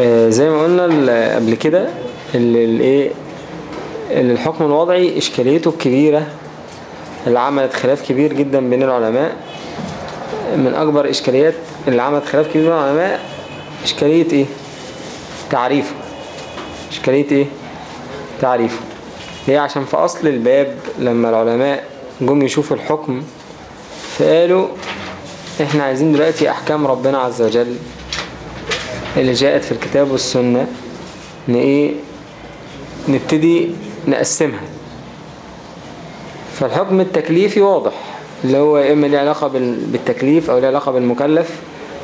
آه زي ما قلنا قبل كده اللي اللي الحكم الوضعي إشكاليته الكبيرة اللي عملت خلاف كبير جدا بين العلماء. من أكبر إشكاليات اللي عملت خلاف كبير بين العلماء إشكالية إيه؟ تعريفه. إشكالية إيه؟ تعريفه. ليه؟ عشان في أصل الباب لما العلماء جم يشوفوا الحكم فقالوا إحنا عايزين دلوقتي أحكام ربنا عز وجل. اللي جاءت في الكتاب والسنة إيه؟ نبتدي نقسمها. فالحكم التكليفي واضح اللي هو يا إما ليه علاقة بال- بالتكليف أو ليه علاقة بالمكلف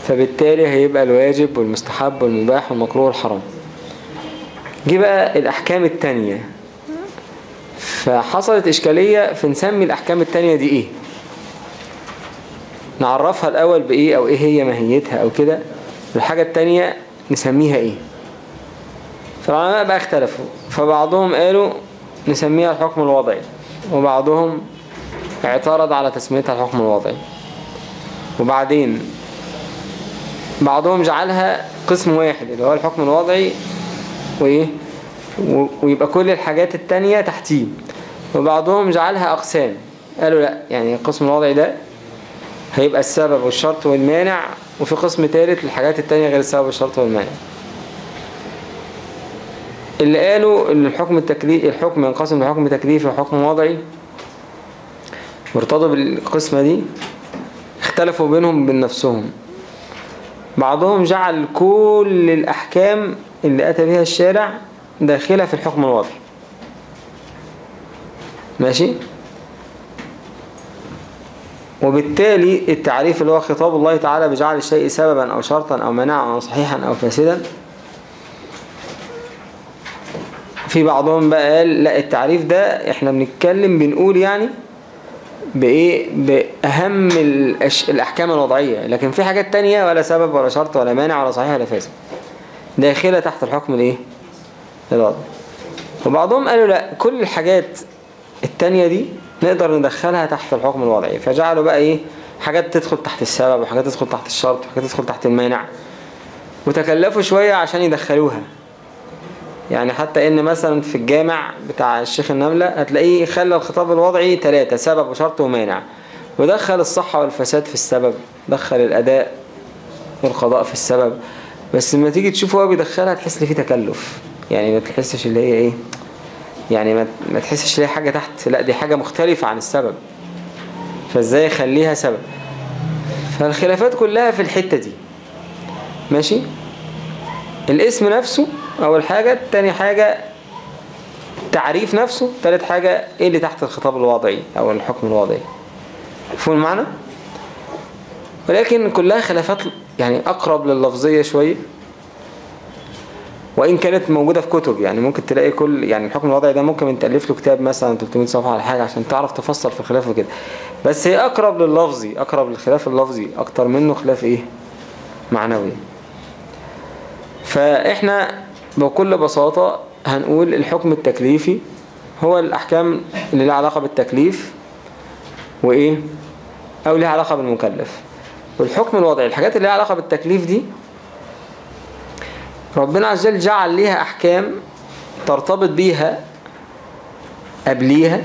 فبالتالي هيبقى الواجب والمستحب والمباح والمكروه والحرام جه بقى الأحكام التانية. فحصلت إشكالية في نسمي الأحكام التانية دي إيه؟ نعرفها الأول بإيه أو إيه هي ماهيتها أو كده؟ والحاجة التانية نسميها إيه؟ فالعلماء بقى اختلفوا. فبعضهم قالوا نسميها الحكم الوضعي وبعضهم اعترض على تسميتها الحكم الوضعي. وبعدين بعضهم جعلها قسم واحد اللي هو الحكم الوضعي وإيه؟ ويبقى كل الحاجات التانية تحتيه وبعضهم جعلها أقسام. قالوا لأ يعني القسم الوضعي ده هيبقى السبب والشرط والمانع وفي قسم ثالث للحاجات التانية غير السبب والشرط والمانع. اللي قالوا إن الحكم التكليف الحكم ينقسم لحكم تكليفي وحكم وضعي وارتضوا بالقسمة دي اختلفوا بينهم بين نفسهم. بعضهم جعل كل الأحكام اللي أتى بها الشارع داخلة في الحكم الوضعي. ماشي؟ وبالتالي التعريف اللي هو خطاب الله تعالى بجعل الشيء سببا أو شرطا أو مناعا أو صحيحا أو فاسدا. في بعضهم بقى قال لا التعريف ده إحنا بنتكلم بنقول يعني بإيه؟ بأهم الأش... الأحكام الوضعية. لكن في حاجات تانية ولا سبب ولا شرط ولا مانع ولا صحيح ولا فاسد. داخلة تحت الحكم الإيه؟ الوضعي وبعضهم قالوا لا كل الحاجات التانية دي نقدر ندخلها تحت الحكم الوضعي. فجعلوا بقى إيه؟ حاجات تدخل تحت السبب وحاجات تدخل تحت الشرط وحاجات تدخل تحت المانع. وتكلفوا شوية عشان يدخلوها. يعني حتى إن مثلا في الجامع بتاع الشيخ النملة هتلاقيه خلى الخطاب الوضعي ثلاثة سبب وشرط ومانع. ودخل الصحة والفساد في السبب دخل الأداء والقضاء في السبب. بس لما تيجي تشوف هو بيدخلها تحس إن في تكلف. يعني ما تحسش اللي هي إيه؟ يعني ما تحسش ليه حاجة تحت. لا دي حاجة مختلفة عن السبب. فإزاي يخليها سبب؟ فالخلافات كلها في الحتة دي. ماشي؟ الاسم نفسه أول حاجة تاني حاجة تعريف نفسه تالت حاجة إيه اللي تحت الخطاب الوضعي أو الحكم الوضعي. مفهوم المعنى؟ ولكن كلها خلافات يعني أقرب لللفظية شوية. وإن كانت موجودة في كتب يعني ممكن تلاقي كل يعني الحكم الوضعي ده ممكن تألف له كتاب مثلا 300 صفحة على حاجة عشان تعرف تفصل في الخلاف وكده. بس هي أقرب لللفظي أقرب للخلاف اللفظي أكتر منه خلاف إيه؟ معنوي. فإحنا بكل بساطة هنقول الحكم التكليفي هو الأحكام اللي لها علاقة بالتكليف وإيه؟ أو لها علاقة بالمكلف. والحكم الوضعي الحاجات اللي لها علاقة بالتكليف دي ربنا عز وجل جعل ليها أحكام ترتبط بيها قبليها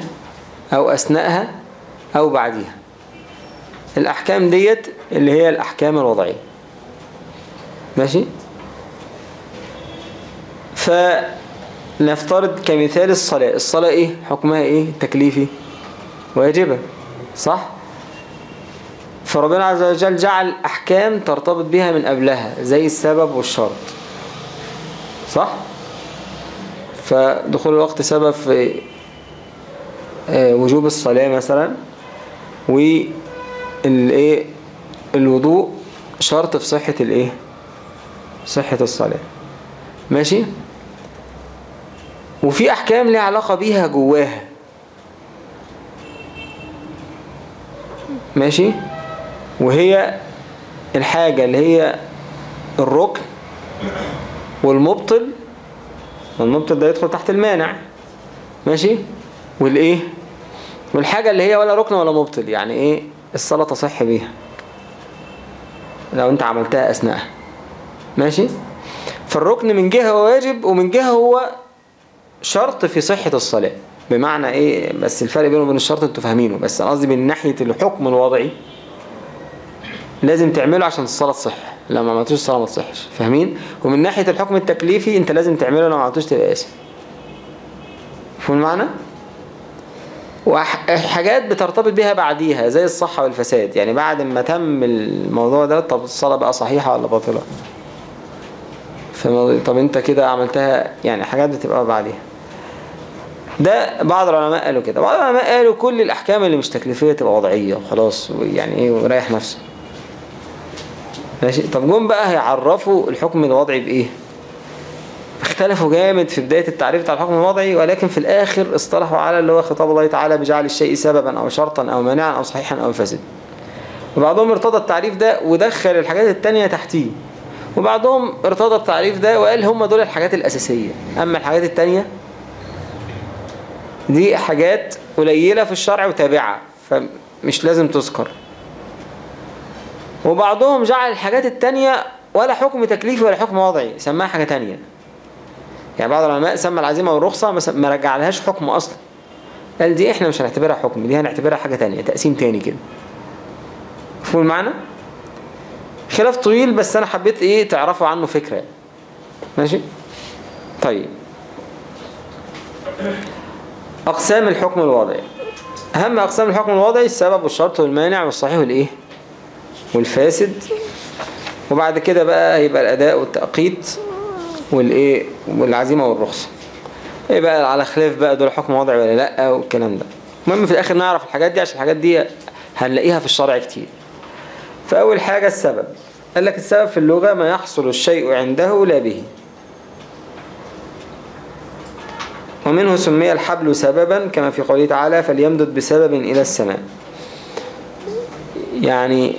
أو أثناءها أو بعديها. الأحكام ديت اللي هي الأحكام الوضعية. ماشي؟ فنفترض كمثال الصلاة. الصلاة إيه؟ حكمها إيه؟ تكليفي. واجبة. صح؟ فربنا عز وجل جعل أحكام ترتبط بها من قبلها زي السبب والشرط. صح؟ فدخول الوقت سبب في وجوب الصلاة مثلا والإيه؟ الوضوء شرط في صحة الإيه؟ صحة الصلاة. ماشي؟ وفي أحكام ليها علاقة بيها جواها. ماشي؟ وهي الحاجة اللي هي الركن. والمبطل والمبطل ده يدخل تحت المانع. ماشي؟ والإيه؟ والحاجة اللي هي ولا ركن ولا مبطل يعني إيه؟ الصلاة تصح بيها. لو أنت عملتها اثناءها ماشي؟ فالركن من جهة هو واجب ومن جهة هو شرط في صحة الصلاة. بمعنى إيه؟ بس الفرق بينه وبين الشرط أنتوا فاهمينه بس قصدي من ناحية الحكم الوضعي لازم تعمله عشان الصلاة تصح. لو ما عملتوش الصلاة ما تصحش. فاهمين؟ ومن ناحية الحكم التكليفي انت لازم تعمله لو ما عملتوش تبقى اسم فهم المعنى؟ وحاجات بترتبط بها بعديها زي الصحة والفساد. يعني بعد ما تم الموضوع ده طب الصلاة بقى صحيحة ولا باطلة؟ طب انت كده عملتها يعني حاجات بتبقى بعديها. ده بعض العلماء قالوا كده. بعض العلماء قالوا كل الأحكام اللي مش تكليفية تبقى وضعية وخلاص يعني إيه وريح نفسه ماشي. طب جم بقى هيعرفوا الحكم الوضعي بإيه؟ اختلفوا جامد في بداية التعريف بتاع الحكم الوضعي ولكن في الآخر اصطلحوا على اللي هو خطاب الله تعالى بجعل الشيء سببا أو شرطا أو مانعا أو صحيحا أو فاسد وبعضهم ارتضى التعريف ده ودخل الحاجات التانية تحتيه. وبعضهم ارتضى التعريف ده وقال هم دول الحاجات الأساسية. أما الحاجات التانية دي حاجات قليلة في الشرع وتابعة فمش لازم تذكر. وبعضهم جعل الحاجات التانية ولا حكم تكليفي ولا حكم وضعي سماها حاجة تانية. يعني بعض العلماء سمى العزيمة والرخصة ما رجع لهاش حكم أصلا. قال دي إحنا مش هنعتبرها حكم دي هنعتبرها حاجة تانية تقسيم تاني كده. مفهوم المعنى؟ خلاف طويل بس أنا حبيت إيه تعرفوا عنه فكرة. ماشي؟ طيب. أقسام الحكم الوضعي. أهم أقسام الحكم الوضعي السبب والشرط والمانع والصحيح والإيه؟ والفاسد. وبعد كده بقى هيبقى الأداء والتأقيت والإيه والعزيمة والرخصة. يبقى على خلاف بقى دول حكم وضعي ولا لأ والكلام ده. المهم في الآخر نعرف الحاجات دي عشان الحاجات دي هنلاقيها في الشرع كتير. فأول حاجة السبب. قال لك السبب في اللغة ما يحصل الشيء عنده لا به. ومنه سمي الحبل سببا كما في قوله تعالى فليمدد بسبب إلى السماء. يعني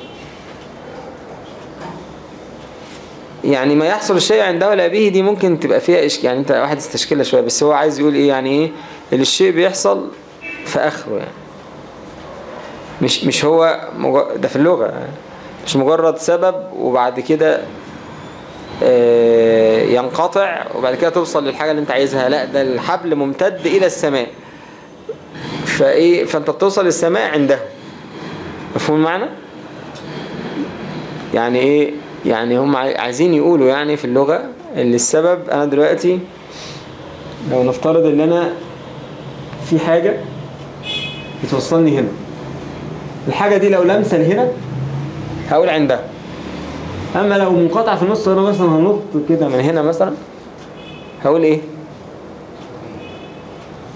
يعني ما يحصل الشيء عنده لا به دي ممكن تبقى فيها إشك يعني انت واحد استشكلها شوية بس هو عايز يقول إيه؟ يعني إيه؟ اللي الشيء بيحصل في آخره يعني. مش مش هو ده في اللغة. مش مجرد سبب وبعد كده ينقطع وبعد كده توصل للحاجة اللي انت عايزها. لا ده الحبل ممتد إلى السماء. فإيه؟ فأنت بتوصل للسماء عنده. مفهوم المعنى؟ يعني إيه؟ يعني هم عايزين يقولوا يعني في اللغة اللي السبب أنا دلوقتي لو نفترض إن أنا في حاجة بتوصلني هنا. الحاجة دي لو لمسة هنا هقول عندها. أما لو منقطع في النص أنا مثلا هنط كده من هنا مثلا هقول إيه؟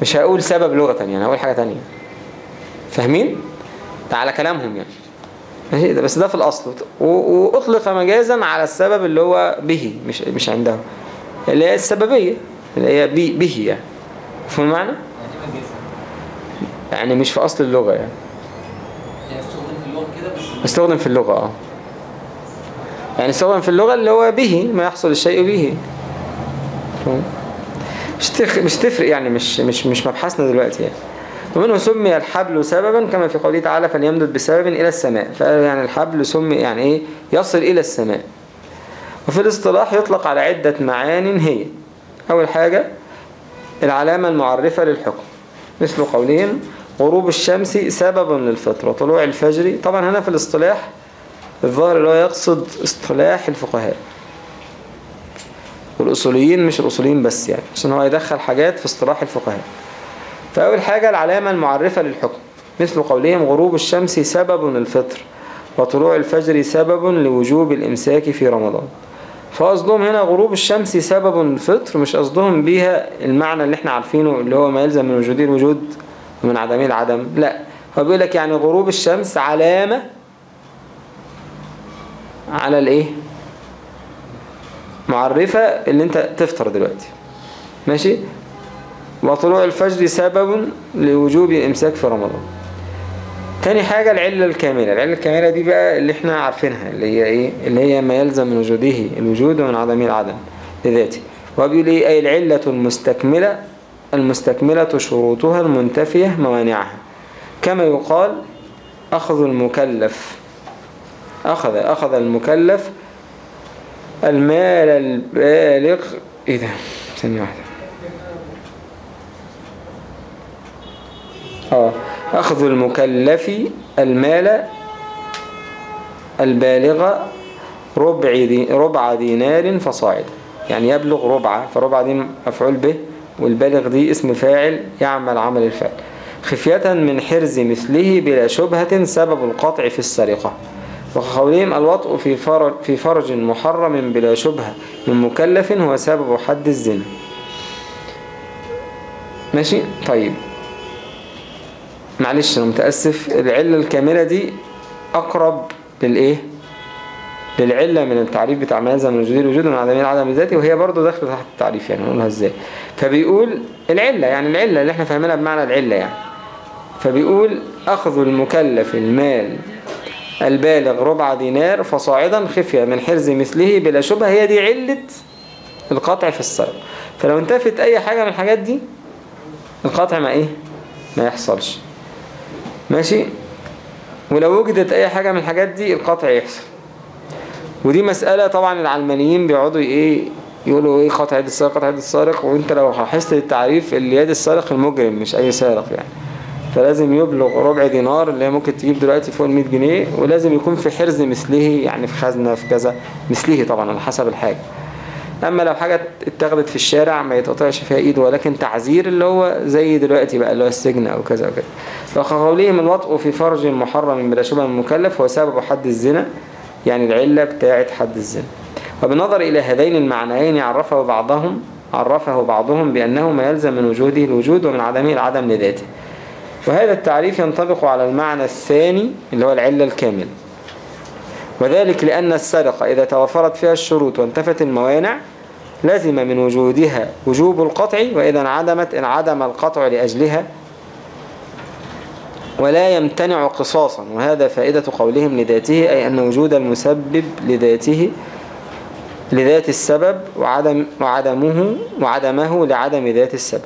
مش هقول سبب لغة يعني هقول حاجة تانية. فاهمين؟ ده على كلامهم يعني. ماشي؟ ده بس ده في الأصل. واطلق مجازا على السبب اللي هو به مش مش عنده اللي هي السببية اللي هي به يعني. فاهم المعنى؟ يعني مش في أصل اللغة يعني. استخدم في اللغة آه. يعني استخدم في اللغة اللي هو به ما يحصل الشيء به. مش تفرق يعني مش مش مش مبحثنا دلوقتي يعني. ومنه سمي الحبل سببا كما في قوله تعالى فليمدد بسبب إلى السماء. فيعني الحبل سمي يعني إيه؟ يصل إلى السماء. وفي الاصطلاح يطلق على عدة معان هي. أول حاجة العلامة المعرفة للحكم. مثل قولهم غروب الشمس سبب للفطر وطلوع الفجر. طبعا هنا في الاصطلاح الظاهر اللي هو يقصد اصطلاح الفقهاء. والأصوليين مش الأصوليين بس يعني عشان هو يدخل حاجات في اصطلاح الفقهاء. فأول حاجة العلامة المعرفة للحكم مثل قولهم غروب الشمس سبب للفطر وطلوع الفجر سبب لوجوب الإمساك في رمضان. فقصدهم هنا غروب الشمس سبب للفطر مش قصدهم بيها المعنى اللي إحنا عارفينه اللي هو ما يلزم من وجوده الوجود ومن عدمه العدم لا. هو بيقول لك يعني غروب الشمس علامة على الإيه؟ معرفة اللي أنت تفطر دلوقتي. ماشي؟ وطلوع الفجر سبب لوجوب الامساك في رمضان. تاني حاجة العلة الكاملة. العلة الكاملة دي بقى اللي إحنا عارفينها اللي هي إيه؟ اللي هي ما يلزم من وجوده الوجود ومن عدمه العدم لذاته. وهو بيقول إيه؟ أي العلة المستكملة المستكملة شروطها المنتفية موانعها. كما يقال أخذ المكلف. أخذ أخذ المكلف المال البالغ. إيه ده؟ ثانية واحدة. آه. أخذ المكلف المال البالغ ربع دي ربع دينار فصاعد. يعني يبلغ ربع فربع دي مفعول به والبالغ دي اسم فاعل يعمل عمل الفعل. خفية من حرز مثله بلا شبهة سبب القطع في السرقة. وقولهم الوطء في فرج, في فرج محرم بلا شبهة من مكلف هو سبب حد الزنا. ماشي؟ طيب. معلش أنا متأسف. العلة الكاملة دي أقرب للإيه؟ للعلة من التعريف بتاع ما يلزم من وجود الوجود ومن عدمية العدم الذاتي وهي برضو داخلة تحت التعريف يعني نقولها إزاي. فبيقول العلة يعني العلة اللي إحنا فاهمينها بمعنى العلة يعني. فبيقول أخذ المكلف المال البالغ ربع دينار فصاعدا خفية من حرز مثله بلا شبهة. هي دي علة القطع في السرق فلو انتفت أي حاجة من الحاجات دي القطع ما إيه؟ ما يحصلش. ماشي؟ ولو وجدت أي حاجة من الحاجات دي القطع يحصل. ودي مسألة طبعا العلمانيين بيقعدوا إيه يقولوا إيه قطع يد السارق قطع يد السارق. وأنت لو لاحظت التعريف اللي يد السارق المجرم مش أي سارق يعني. فلازم يبلغ ربع دينار اللي هي ممكن تجيب دلوقتي فوق ال 100 جنيه ولازم يكون في حرز مثله يعني في خزنة في كذا. مثله طبعا على حسب الحاجة. أما لو حاجة اتاخدت في الشارع ما يتقطعش فيها إيد ولكن تعزير اللي هو زي دلوقتي بقى اللي هو السجن أو كذا وكذا وقولهم الوطء في فرج محرم بلا شبه مكلف هو سبب حد الزنا يعني العلة بتاعت حد الزنا. وبالنظر إلى هذين المعنيين عرفه بعضهم عرفه بعضهم بأنه ما يلزم من وجوده الوجود ومن عدمه العدم لذاته. وهذا التعريف ينطبق على المعنى الثاني اللي هو العلة الكاملة. وذلك لأن السرقة إذا توفرت فيها الشروط وانتفت الموانع لازم من وجودها وجوب القطع وإذا انعدمت انعدم القطع لأجلها ولا يمتنع قصاصا. وهذا فائدة قولهم لذاته أي أن وجود المسبب لذاته لذات السبب وعدم وعدمه وعدمه لعدم ذات السبب.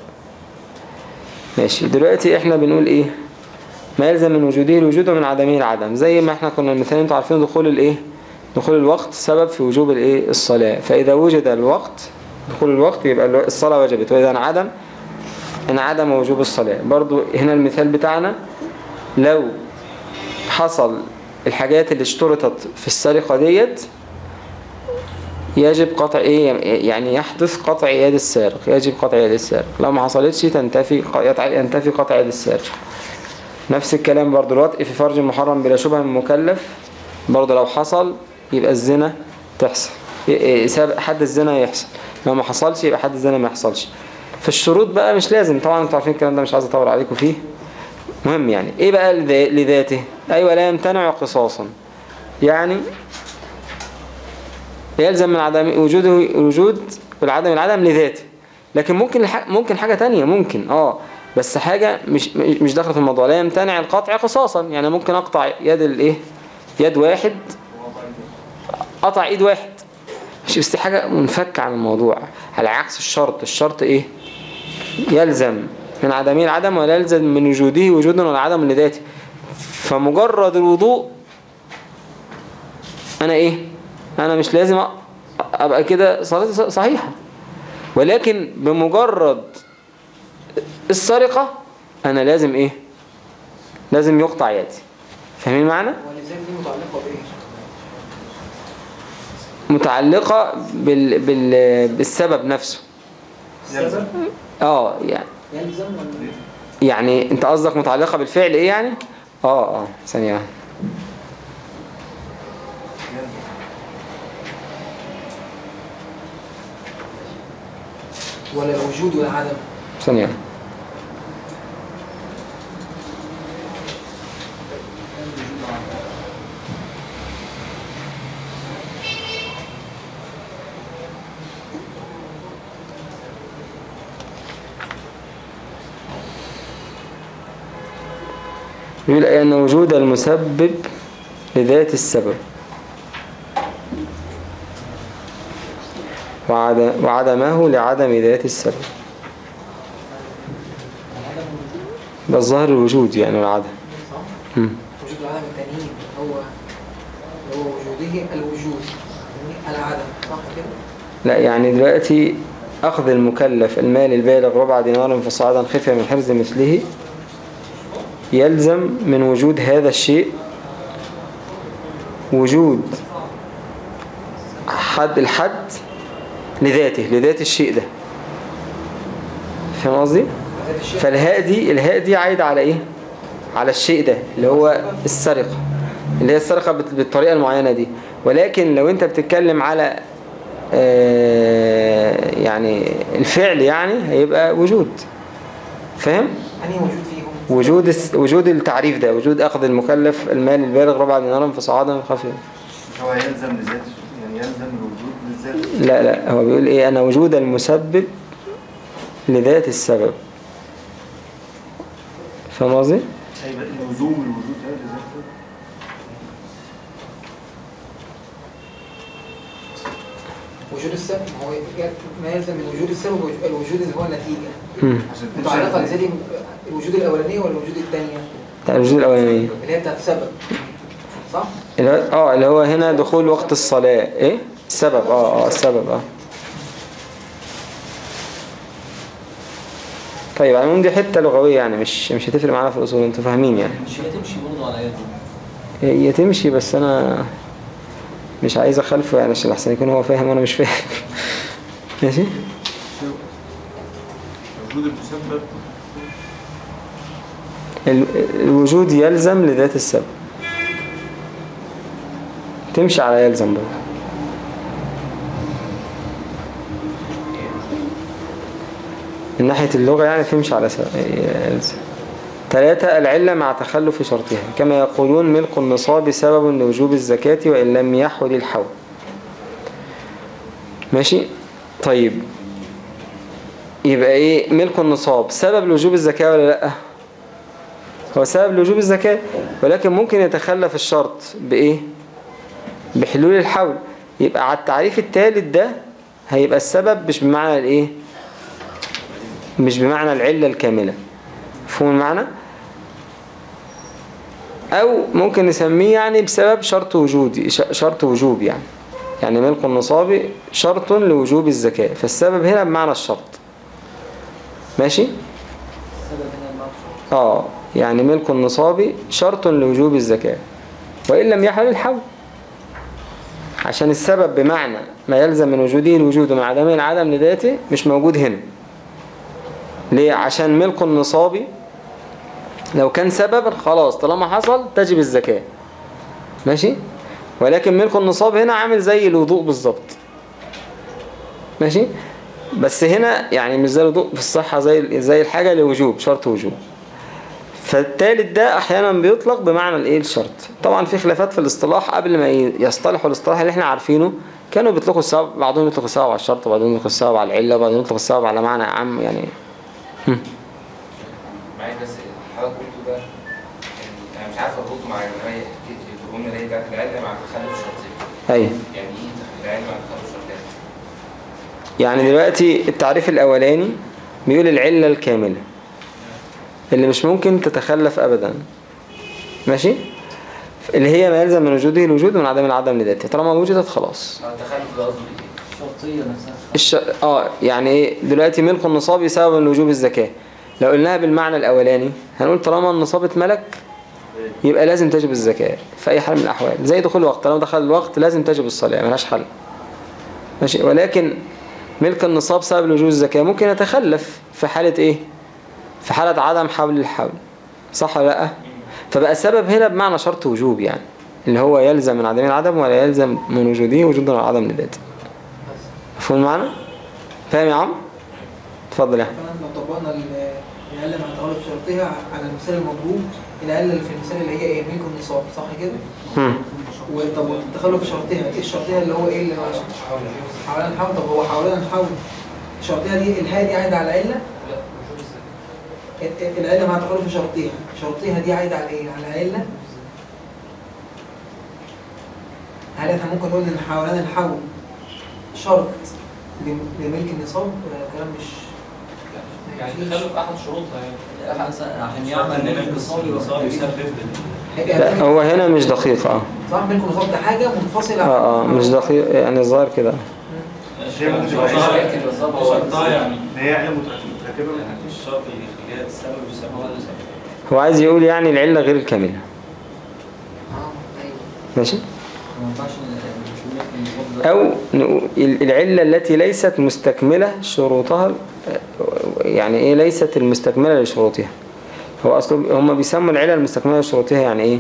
ماشي. دلوقتي إحنا بنقول إيه؟ ما يلزم من وجوده الوجود ومن عدمه العدم. زي ما إحنا كنا المثال أنتوا عارفين دخول الايه؟ دخول الوقت سبب في وجوب الايه؟ الصلاة. فإذا وجد الوقت دخول الوقت يبقى الصلاة وجبت. وإذا انعدم انعدم وجوب الصلاة. برضو هنا المثال بتاعنا لو حصل الحاجات اللي اشترطت في السرقة ديت يجب قطع إيه؟ يعني يحدث قطع يد السارق. يجب قطع يد السارق. لو ما حصلتش تنتفي ينتفي قطع يد السارق. نفس الكلام برضو الوطء في فرج محرم بلا شبه من مكلف برضو لو حصل يبقى الزنا تحصل. حد الزنا يحصل. لو ما حصلش يبقى حد الزنا ما يحصلش. في الشروط بقى مش لازم. طبعا أنتوا عارفين الكلام ده مش عايز أطول عليكم فيه. مهم يعني. إيه بقى لذاته؟ أيوه لا يمتنع قصاصا. يعني يلزم من عدم وجوده الوجود والعدم العدم لذاته. لكن ممكن ممكن حاجة تانية ممكن. آه. بس حاجة مش مش داخلة في الموضوع لا يمتنع القطع قصاصا يعني ممكن أقطع يد الإيه؟ يد واحد قطع إيد واحد. مش بس حاجة منفكة عن الموضوع على عكس الشرط. الشرط إيه؟ يلزم من عدمه العدم ولا يلزم من وجوده وجودا ولا عدم لذاته. فمجرد الوضوء أنا إيه؟ أنا مش لازم أبقى كده صلاتي صحيحة. ولكن بمجرد السرقة أنا لازم إيه؟ لازم يقطع يدي فاهمين معنى دي متعلقة متعلقة بال... بال... بالسبب نفسه. السبب؟ آه يعني. يلزم ولا يعني أنت قصدك متعلقة بالفعل إيه يعني؟ آه آه ثانية واحدة. ولا الوجود والعدم ثانية واحدة. يقول أي أن وجود المسبب لذات السبب وعد- وعدمه لعدم ذات السبب العدم ده الظاهر الوجود يعني والعدم مم. وجود العدم التانيين هو هو وجوده الوجود يعني العدم صح كده؟ لا يعني دلوقتي أخذ المكلف المال البالغ ربع دينار فصاعدا خفية من حرز مثله يلزم من وجود هذا الشيء وجود حد الحد لذاته لذات الشيء ده. فاهم قصدي؟ فالهاء دي الهاء دي عايدة على إيه؟ على الشيء ده اللي هو السرقة اللي هي السرقة بت- بالطريقة المعينة دي. ولكن لو أنت بتتكلم على آه، يعني الفعل يعني هيبقى وجود. فاهم؟ أنهي وجود؟ وجود الس- وجود التعريف ده وجود أخذ المكلف المال البالغ ربع دينار فصاعدا خفيا هو يلزم لذات يعني يلزم الوجود للذات لا لا هو بيقول إيه؟ أنا وجود المسبب لذات السبب. فاهم قصدي؟ لزوم الوجود ده لذات وجود السبب ما هو ما يلزم من وجود السبب وج- الوجود اللي هو متعرفة إزاي دي الوجود الأولانية ولا الوجود الثانية؟ بتاع الوجود الاولانيه اللي هي بتاعت السبب. صح؟ اللي هو آه اللي هو هنا دخول وقت الصلاة. إيه؟ السبب. آه آه السبب. آه. طيب على العموم دي حتة لغوية يعني مش مش هتفرق معانا في الأصول أنتوا فاهمين يعني. مش هتمشي برضه على يده. هي هي تمشي بس أنا مش عايز أخالفه يعني عشان أحسن يكون هو فاهم وأنا مش فاهم. ماشي؟ وجود المسبب. ال- الوجود يلزم لذات السبب. تمشي على يلزم برضه. من ناحية اللغة يعني تمشي على يلزم ثلاثة العلة مع تخلف شرطها. كما يقولون ملك النصاب سبب لوجوب الزكاة وإن لم يحول الحول. ماشي؟ طيب. يبقى إيه؟ ملك النصاب. سبب لوجوب الزكاة ولا لأ؟ هو سبب لوجوب الزكاة ولكن ممكن يتخلف الشرط بإيه؟ بحلول الحول. يبقى على التعريف الثالث ده هيبقى السبب مش بمعنى الإيه؟ مش بمعنى العلة الكاملة. مفهوم المعنى؟ أو ممكن نسميه يعني بسبب شرط وجودي شرط وجوب يعني. يعني ملك النصاب شرط لوجوب الزكاة. فالسبب هنا بمعنى الشرط. ماشي؟ السبب هنا آه يعني ملك النصاب شرط لوجوب الزكاة. وإن لم يحل الحول. عشان السبب بمعنى ما يلزم من وجوده الوجود ومن عدمه العدم لذاته مش موجود هنا. ليه؟ عشان ملك النصاب لو كان سببا خلاص طالما حصل تجب الزكاة. ماشي؟ ولكن ملك النصاب هنا عامل زي الوضوء بالظبط. ماشي؟ بس هنا يعني مش زي الوضوء في الصحة زي زي الحاجة لوجوب شرط وجوب. فالتالت ده أحيانا بيطلق بمعنى الإيه؟ الشرط. طبعا في خلافات في الاصطلاح قبل ما يصطلحوا الاصطلاح اللي إحنا عارفينه كانوا بيطلقوا السبب بعضهم يطلق السبب على الشرط وبعضهم يطلق السبب على العلة وبعضهم يطلق السبب على معنى عام يعني. معايا بس حضرتك قلته ده أنا مش عارف اربطه مع الروايه الجمله اللي هي بتاعت العلم مع التخلف أيوه يعني دلوقتي التعريف الأولاني بيقول العلة الكاملة اللي مش ممكن تتخلف ابدا. ماشي؟ اللي هي ما يلزم من وجوده الوجود ومن عدم العدم لذاته. طالما وجدت خلاص. الش... آه يعني إيه؟ دلوقتي ملك النصاب سببا لوجوب الزكاة. لو قلناها بالمعنى الأولاني هنقول طالما النصاب اتملك يبقى لازم تجب الزكاة في أي حال من الأحوال. زي دخول الوقت طالما دخل الوقت لازم تجب الصلاة ملهاش حل. ماشي؟ ولكن ملك النصاب سبب لوجوب الزكاة. ممكن يتخلف في حالة إيه؟ في حالة عدم حول الحول. صح ولا لأ؟ فبقى السبب هنا بمعنى شرط وجوب يعني اللي هو يلزم من عدم العدم ولا يلزم من وجوده وجود العدم لذاته. مفهوم المعنى؟ فاهم يا عم؟ اتفضل يا كمان لو طبقنا ال- العلة مع تغلب شرطها على المثال المضروب العلة اللي في المثال اللي هي إيه ملك النصاب صح كده؟ هم. وطب تخلف شرطها. إيه الشرطها اللي هو إيه اللي هو حوالين الحول طب هو حوالين الحول شرطها دي الهاء دي عايدة على العلة ال- ال- العلة مع تخلف شرطها. شرطها دي عايدة على إيه؟ على العلة هل إحنا ممكن نقول إن حوالين الحول شرط لم- لملك النصاب؟ ولا كلام مش يعني تخلف أحد شروطها يعني. عشان يعمل ملك النصاب يبقى يسبب لا هو هنا مش دقيق آه. صح ده حاجة منفصلة عن- آه آه مش دقيق يعني ظاهر كده. ممكن يعني هي مش شرط يخليها السبب يسمى هو اللي عايز يقول يعني العلة غير الكاملة. آه أيوه ماشي؟ ما ينفعش نقول لك ان النصاب ده أو العلة التي ليست مستكملة شروطها يعني إيه ليست المستكملة لشروطها؟ هو أصلا هم بيسموا العلة المستكملة لشروطها يعني إيه؟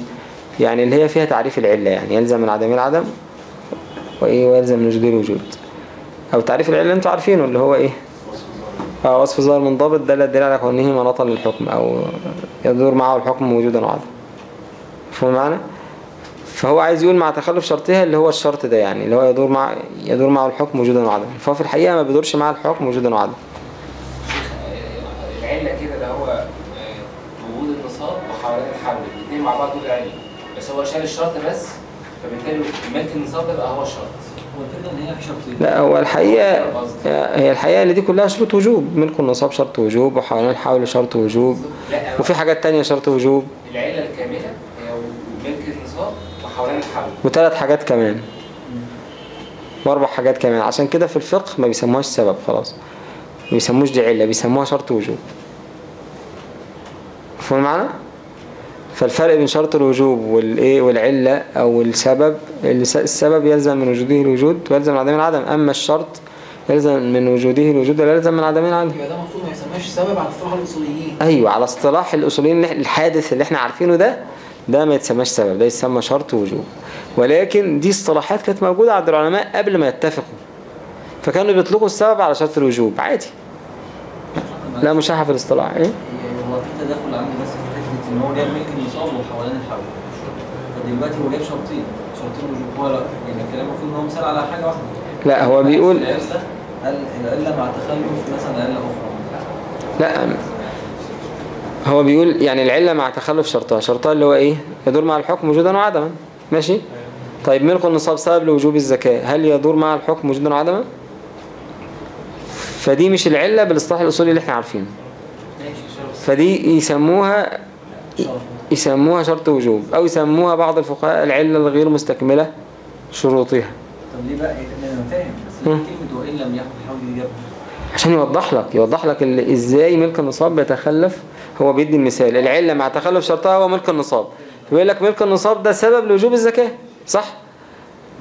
يعني اللي هي فيها تعريف العلة يعني يلزم من عدم العدم وإيه؟ ويلزم من وجود الوجود. أو تعريف العلة اللي أنتوا عارفينه اللي هو إيه؟ آه وصف ظاهر منضبط ده لا على كونه مناطا للحكم أو يدور معه الحكم وجودا وعدم فهو معنى فهو عايز يقول مع تخلف شرطها اللي هو الشرط ده يعني اللي هو يدور مع يدور معه الحكم وجودا وعدما فهو في الحقيقة ما بيدورش معه الحكم وجودا وعدما العلة كده ده هو آه، وجود النصاب وحوالين الحول الاثنين مع بعض دول العلة بس هو شال الشرط بس فبالتالي ملك النصاب ده بقى هو الشرط هو الفكرة إن هي في شرطين. لا هو الحقيقة قصدي؟ هي الحقيقة اللي دي كلها شروط وجوب. ملك النصاب شرط وجوب وحوالين الحول شرط وجوب. لا وفي حاجات تانية شرط وجوب. العلة الكاملة هي ملك النصاب وحوالين الحول وثلاث حاجات كمان. وأربع حاجات كمان. عشان كده في الفقه ما بيسموهاش سبب خلاص. ما بيسموش دي علة بيسموها شرط وجوب. مفهوم المعنى؟ فالفرق بين شرط الوجوب والإيه والعلة أو السبب الس- السبب يلزم من وجوده الوجود ويلزم من عدم العدم. أما الشرط يلزم من وجوده الوجود ولا يلزم من عدم العدم؟ يبقى ده المفروض ما يسماش سبب على اصطلاح الأصوليين. أيوه على اصطلاح الأصوليين الحادث اللي إحنا عارفينه ده ده ما يتسماش سبب ده يتسمى شرط وجوب. ولكن دي اصطلاحات كانت موجودة عند العلماء قبل ما يتفقوا. فكانوا بيطلقوا السبب على شرط الوجوب. عادي. لا مشاحة في الاصطلاح. إيه؟ هو في تداخل عندي بس في فكرة إن هو جايب ملك النصاب وحوالين الحول فدلوقتي هو جايب شرطين. شرطين وجوب. هو يعني الكلام المفروض إن هو مثال على حاجة واحدة. لا هو بيقول العله مع تخلف مثلا عله أخرى؟ لا هو بيقول يعني العلة مع تخلف شرطها شرطها اللي هو إيه؟ يدور مع الحكم وجودا وعدما. ماشي؟ طيب ملك النصاب سبب لوجوب الزكاة هل يدور مع الحكم وجودا وعدما؟ فدي مش العلة بالاصطلاح الأصولي اللي إحنا عارفينه. فدي يسموها يسموها شرط وجوب أو يسموها بعض الفقهاء العلة الغير مستكملة شروطها طب ليه بقى؟ إيه؟ أنا فاهم بس كلمه وان لم يحكم حول عشان يوضح لك يوضح لك إزاي ملك النصاب بيتخلف هو بيدي المثال. العلة مع تخلف شرطها هو ملك النصاب. بيقول لك ملك النصاب ده سبب لوجوب الزكاة صح؟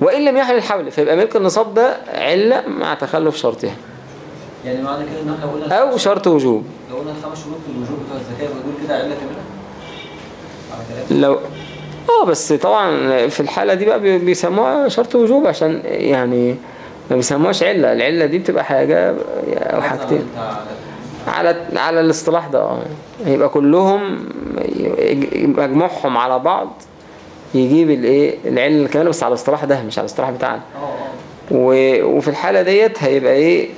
وإن لم يحل الحول فيبقى ملك النصاب ده علة مع تخلف شرطها. يعني معنى كده إن إحنا قلنا أو شرط وجوب. لو قلنا الخمس شروط الوجوب بتوع الزكاة دول كده علة كامله لو آه بس طبعا في الحالة دي بقى بي- بيسموها شرط وجوب عشان يعني ما بيسموهاش علة. العلة دي بتبقى حاجة أو حاجتين. على على الاصطلاح ده. آه. يبقى كلهم مجموعهم على بعض يجيب الايه العلة الكاملة بس على الاصطلاح ده مش على الاصطلاح بتاعنا. آه آه. وفي الحالة ديت هيبقى إيه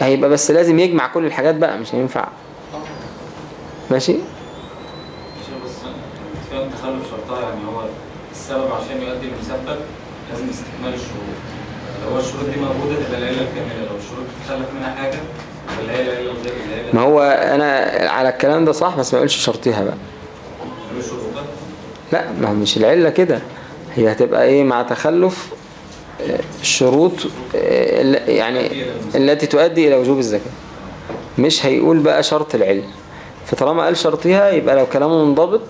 هيبقى بس لازم يجمع كل الحاجات بقى مش هينفع. ماشي؟ شوف بس تخلف شرطها يعني هو السبب عشان يؤدي المسبب لازم استكمال الشروط. لو الشروط دي موجودة تبقى العلة الكاملة لو الشروط تخلف منها حاجة العلة العلة ما هو أنا على الكلام ده صح بس ما يقولش شرطها بقى. لا ما مش العلة كده. هي هتبقى إيه؟ مع تخلف الشروط ال- يعني التي تؤدي إلى وجوب الزكاة. مش هيقول بقى شرط العلم فطالما قال شرطها يبقى لو كلامه منضبط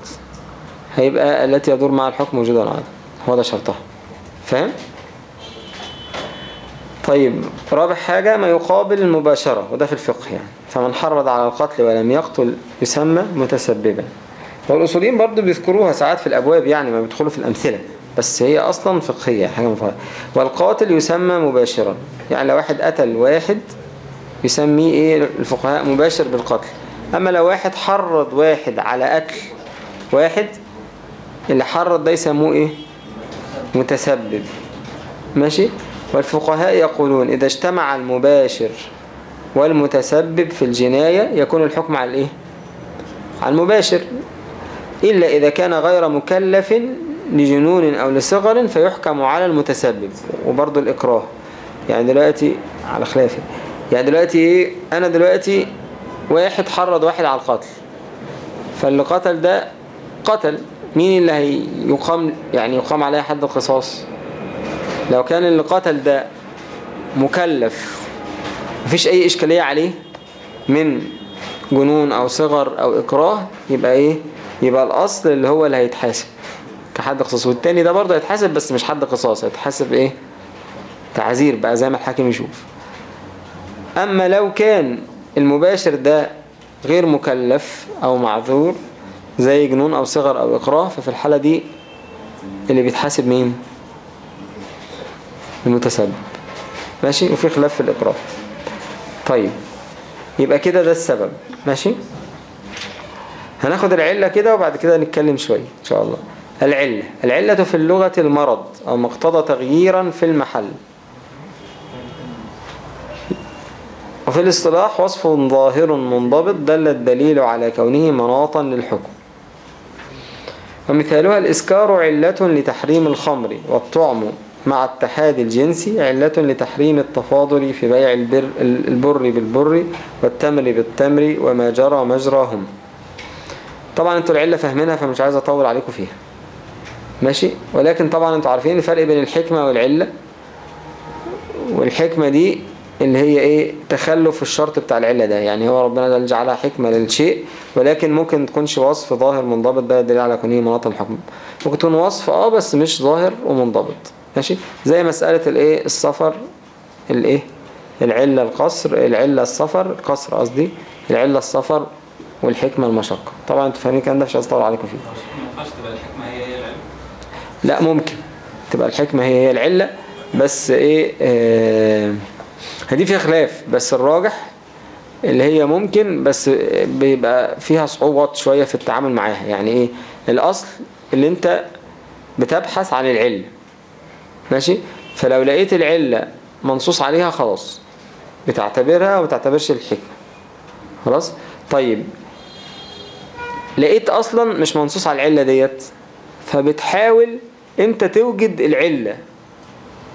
هيبقى التي يدور مع الحكم وجودا وعدم هو ده شرطها. فاهم؟ طيب رابع حاجة ما يقابل المباشرة وده في الفقه يعني. فمن حرض على القتل ولم يقتل يسمى متسببا. والأصوليين برضو بيذكروها ساعات في الأبواب يعني ما بيدخلوا في الأمثلة بس هي أصلا فقهية حاجة مفهومة. والقاتل يسمى مباشرا. يعني لو واحد قتل واحد يسميه إيه؟ الفقهاء مباشر بالقتل. أما لو واحد حرض واحد على قتل واحد اللي حرض ده يسموه إيه؟ متسبب. ماشي؟ والفقهاء يقولون إذا اجتمع المباشر والمتسبب في الجناية يكون الحكم على الإيه؟ على المباشر. إلا إذا كان غير مكلف لجنون أو لصغر فيحكم على المتسبب. وبرضه الإكراه. يعني دلوقتي على خلافه يعني دلوقتي إيه؟ أنا دلوقتي واحد حرض واحد على القتل. فاللي قتل ده قتل. مين اللي هيقام؟ يعني يقام عليه حد القصاص؟ لو كان اللي قتل ده مكلف مفيش أي إشكالية عليه من جنون أو صغر أو إكراه يبقى إيه؟ يبقى الأصل اللي هو اللي هيتحاسب كحد قصاص. والتاني ده برضه هيتحاسب بس مش حد قصاص هيتحاسب إيه؟ تعزير بقى زي ما الحاكم يشوف. أما لو كان المباشر ده غير مكلف أو معذور زي جنون أو صغر أو إكراه ففي الحالة دي اللي بيتحاسب مين؟ المتسبب. ماشي؟ وفي خلاف في الاكراه طيب. يبقى كده ده السبب. ماشي؟ هناخد العلة كده وبعد كده نتكلم شوية إن شاء الله. العلة. العلة في اللغة المرض أو مقتضى تغييرا في المحل. وفي الاصطلاح وصف ظاهر منضبط دل الدليل على كونه مناطا للحكم. ومثالها الإسكار علة لتحريم الخمر والطعم مع اتحاد الجنس علة لتحريم التفاضل في بيع البر, البر بالبر والتمر بالتمر وما جرى مجراهم. طبعا أنتوا العلة فاهمينها فمش عايز أطول عليكم فيها. ماشي؟ ولكن طبعا أنتوا عارفين الفرق بين الحكمة والعلة. والحكمة دي اللي هي إيه؟ تخلف الشرط بتاع العلة ده. يعني هو ربنا ده جعلها حكمة للشيء ولكن ممكن تكونش وصف ظاهر منضبط ده دليل على كونه مناط الحكم ممكن تكون وصف آه بس مش ظاهر ومنضبط. ماشي؟ زي مسألة الإيه؟ السفر الإيه؟ العلة القصر العلة السفر القصر قصدي العلة السفر والحكمة المشقة. طبعا أنتوا فاهمين الكلام ده؟ مش عايز أطول عليكم فيه. لا ممكن تبقى الحكمة هي هي العلة بس إيه؟ آه هدي فيها خلاف. بس الراجح اللي هي ممكن بس بيبقى فيها صعوبات شوية في التعامل معاها. يعني إيه؟ الأصل اللي أنت بتبحث عن العلة ماشي؟ فلو لقيت العلة منصوص عليها خلاص بتعتبرها وتعتبرش الحكمة. خلاص؟ طيب. لقيت أصلا مش منصوص على العلة ديت فبتحاول أنت توجد العلة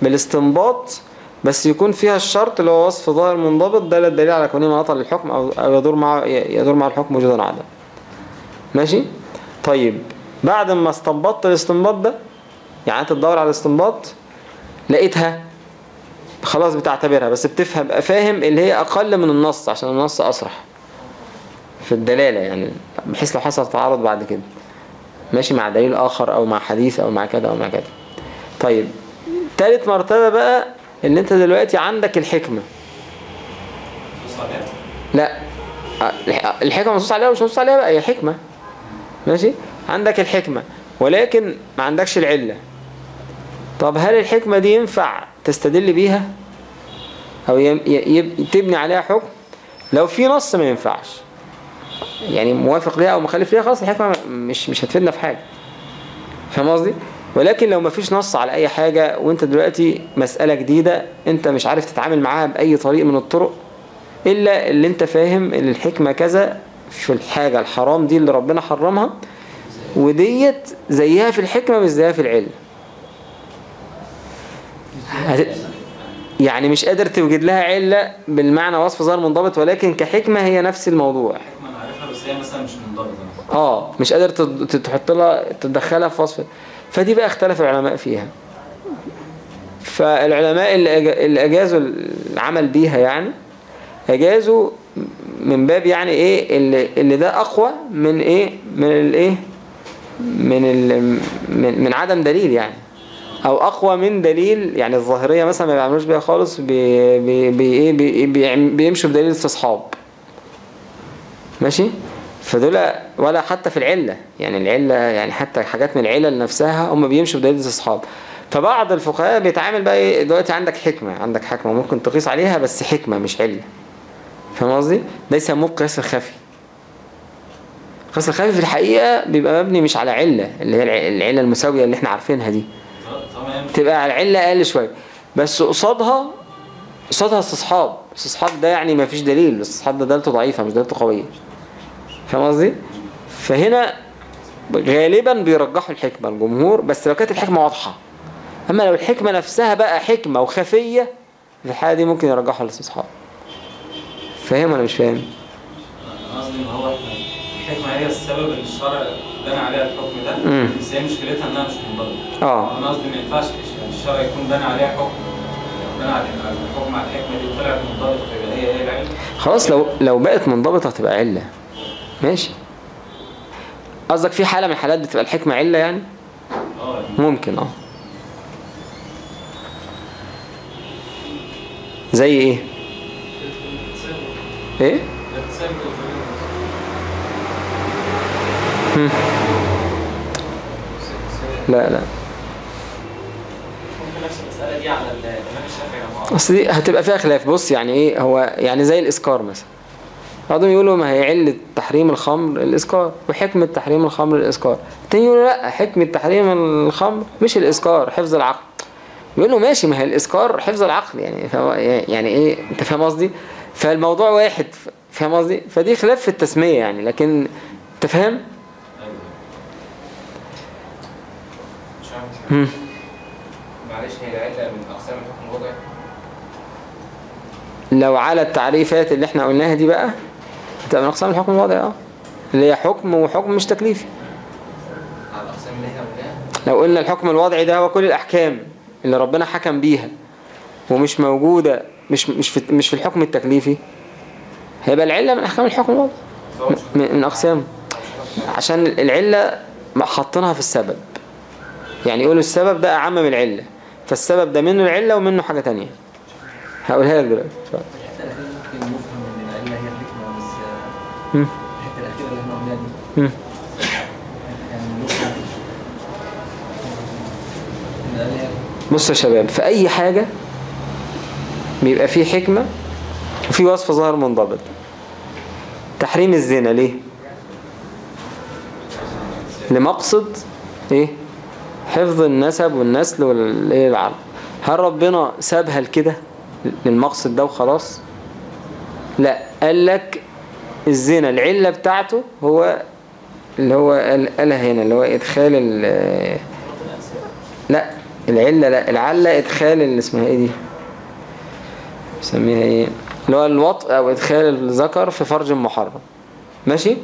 بالاستنباط بس يكون فيها الشرط اللي هو وصف ظاهر منضبط ده الدليل على كونه مناطا للحكم أو أو يدور مع يدور مع الحكم وجودا عدم. ماشي؟ طيب. بعد ما استنبطت الاستنباط ده يعني أنت تدور على الاستنباط لقيتها خلاص بتعتبرها بس بتفهم فاهم اللي هي أقل من النص عشان النص اصرح في الدلالة يعني بحيث لو حصل تعارض بعد كده. ماشي مع دليل آخر أو مع حديث أو مع كذا أو مع كذا. طيب تالت مرتبة بقى إن أنت دلوقتي عندك الحكمة. لا الحكمة منصوص عليها ومش منصوص عليها بقى هي حكمة. ماشي؟ عندك الحكمة ولكن ما عندكش العلة. طب هل الحكمة دي ينفع تستدل بيها؟ يب- تبني عليها حكم؟ لو في نص ما ينفعش. يعني موافق ليها أو مخالف ليها خلاص الحكمة مش مش هتفيدنا في حاجة. فاهم قصدي؟ ولكن لو ما فيش نص على أي حاجة وأنت دلوقتي مسألة جديدة أنت مش عارف تتعامل معاها بأي طريق من الطرق إلا اللي أنت فاهم إن الحكمة كذا في الحاجة الحرام دي اللي ربنا حرمها وديت زيها في الحكمة مش زيها في العلم. يعني مش قادر توجد لها علة بالمعنى وصف ظاهر منضبط ولكن كحكمة هي نفس الموضوع. أنا عارفها بس هي مثلا مش منضبطة. آه مش قادر تحط لها تدخلها في وصف. فدي بقى اختلف العلماء فيها. فالعلماء اللي أج- اللي أجازوا العمل بيها يعني أجازوا من باب يعني إيه اللي, اللي ده أقوى من إيه من الايه من ال من, من عدم دليل يعني. أو أقوى من دليل يعني الظاهرية مثلا ما بيعملوش بيها خالص بي بي بي إيه بي بي بيمشوا بدليل استصحاب. ماشي؟ فدول ولا حتى في العلة يعني العلة يعني حتى حاجات من العلل نفسها هم بيمشوا بدليل استصحاب. فبعض الفقهاء بيتعامل بقى إيه دلوقتي عندك حكمة عندك حكمة ممكن تقيس عليها بس حكمة مش علة. فاهم قصدي؟ ده يسموه القياس الخفي. القياس الخفي في الحقيقة بيبقى مبني مش على علة اللي هي الع- العلة المساوية اللي إحنا عارفينها دي. تبقى العلة أقل شوية. بس قصادها قصادها استصحاب. استصحاب ده يعني ما فيش دليل. الاستصحاب ده دلته ضعيفة مش دلته قوية. فاهم قصدي؟ فهنا غالبا بيرجحوا الحكمة الجمهور. بس لو كانت الحكمة واضحة. أما لو الحكمة نفسها بقى حكمة وخفية في الحالة دي ممكن يرجحوا الاستصحاب. فاهم ولا مش فاهم؟ قصدي إن هو إحنا الحكمة هي السبب اللي الشرع بنى عليها الحكم ده. مم. بس هي مشكلتها إنها مش منضبطة. آه. أنا قصدي ما ينفعش الشرع يكون بنى عليها حكم. بنى على الحكم على الحكمة دي وطلعت منضبطة فيبقى هي هي العلم؟ خلاص لو لو بقت منضبطة هتبقى علة. ماشي. قصدك في حالة من الحالات بتبقى الحكمة علة يعني؟ آه. يعني ممكن آه. زي إيه؟ إيه هم. لا لا ممكن نفس المسألة دي على الإمام الشافعي لما أصل دي هتبقى فيها خلاف. بص يعني إيه؟ هو يعني زي الإسكار مثلا. بعضهم يقولوا ما هي علة تحريم الخمر الإسكار وحكمة تحريم الخمر الإسكار. التاني يقولوا لا حكمة تحريم الخمر مش الإسكار حفظ العقل. يقول له ماشي ما هي الإسكار حفظ العقل يعني يعني إيه؟ أنت فاهم قصدي؟ فالموضوع واحد فاهم قصدي؟ فدي خلاف في التسمية يعني لكن أنت فاهم مش عارف هم. معلش هي العله من أقسام الحكم الوضعي؟ لو على التعريفات اللي إحنا قلناها دي بقى هتبقى من أقسام الحكم الوضعي آه. اللي هي حكم وحكم مش تكليفي. على الأقسام اللي إحنا قلناها؟ لو قلنا الحكم الوضعي ده هو كل الأحكام اللي ربنا حكم بيها ومش موجودة مش مش في مش في الحكم التكليفي هيبقى العلة من أحكام الحكم الوضعي من من أقسام. عشان العلة حاطينها في السبب. يعني يقولوا السبب ده أعم من العلة فالسبب ده منه العلة ومنه حاجة تانية هقولها لك دلوقتي اتفضل. الحته الاخيره ممكن نفهم ان العله هي الحكمه بس مم. الحته الاخيره اللي إحنا قلناها دي مم. يعني نفهم ان العله هي بص يا شباب في أي حاجة بيبقى فيه حكمة وفي وصف ظاهر منضبط تحريم الزنا ليه؟ لمقصد إيه؟ حفظ النسب والنسل والعرض هل ربنا سابها لكده؟ للمقصد ده وخلاص؟ لا. قال لك الزنا العلة بتاعته هو اللي هو قال- قالها هنا اللي هو إدخال ال لا. العلة لا. العلة إدخال اللي اسمها إيه دي؟ بسميها إيه؟ اللي هو الوطء أو إدخال الذكر في فرج محرم. ماشي؟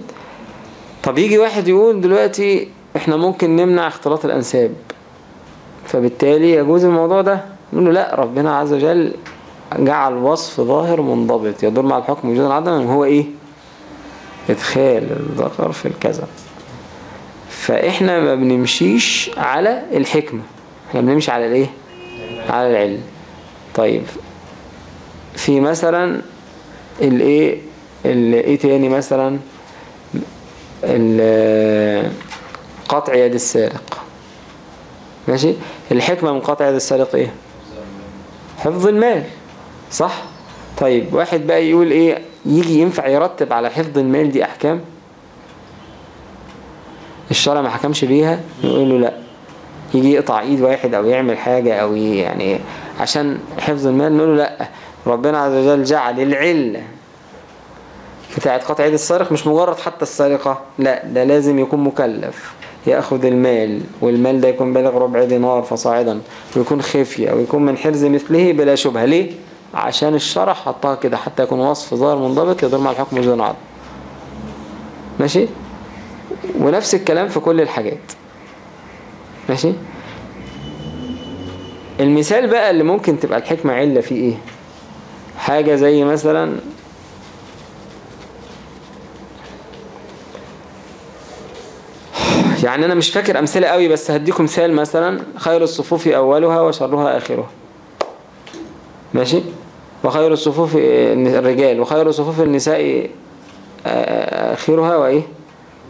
طب يجي واحد يقول دلوقتي إحنا ممكن نمنع اختلاط الأنساب. فبالتالي يجوز الموضوع ده. نقول له لا ربنا عز وجل جعل وصف ظاهر منضبط يدور مع الحكم وجودا عدما هو إيه؟ إدخال الذكر في الكذا. فإحنا ما بنمشيش على الحكمة. إحنا بنمشي على الإيه؟ على العلم. طيب في مثلا الإيه؟ ال- إيه تاني مثلا؟ ال- قطع يد السارق. ماشي؟ الحكمة من قطع يد السارق إيه؟ حفظ المال. صح؟ طيب واحد بقى يقول إيه؟ يجي ينفع يرتب على حفظ المال دي أحكام؟ الشرع ما حكمش بيها؟ نقول له لأ. يجي يقطع إيد واحد أو يعمل حاجة أو يعني عشان حفظ المال نقول له لأ. ربنا عز وجل جعل العلة بتاعت قطع يد السارق مش مجرد حتى السارقة. لأ ده لازم يكون مكلف. يأخذ المال والمال ده يكون بالغ ربع دينار فصاعدا ويكون خفية ويكون من حرز مثله بلا شبهة. ليه؟ عشان الشرع حطها كده حتى يكون وصف ظاهر منضبط يدور مع الحكم وجود عدل ماشي؟ ونفس الكلام في كل الحاجات. ماشي؟ المثال بقى اللي ممكن تبقى الحكمة علة فيه إيه؟ حاجة زي مثلا يعني أنا مش فاكر أمثلة قوي بس هديكم مثال مثلا. خير الصفوف أولها وشرها آخرها. ماشي؟ وخير الصفوف الرجال. وخير صفوف النساء آخرها وإيه؟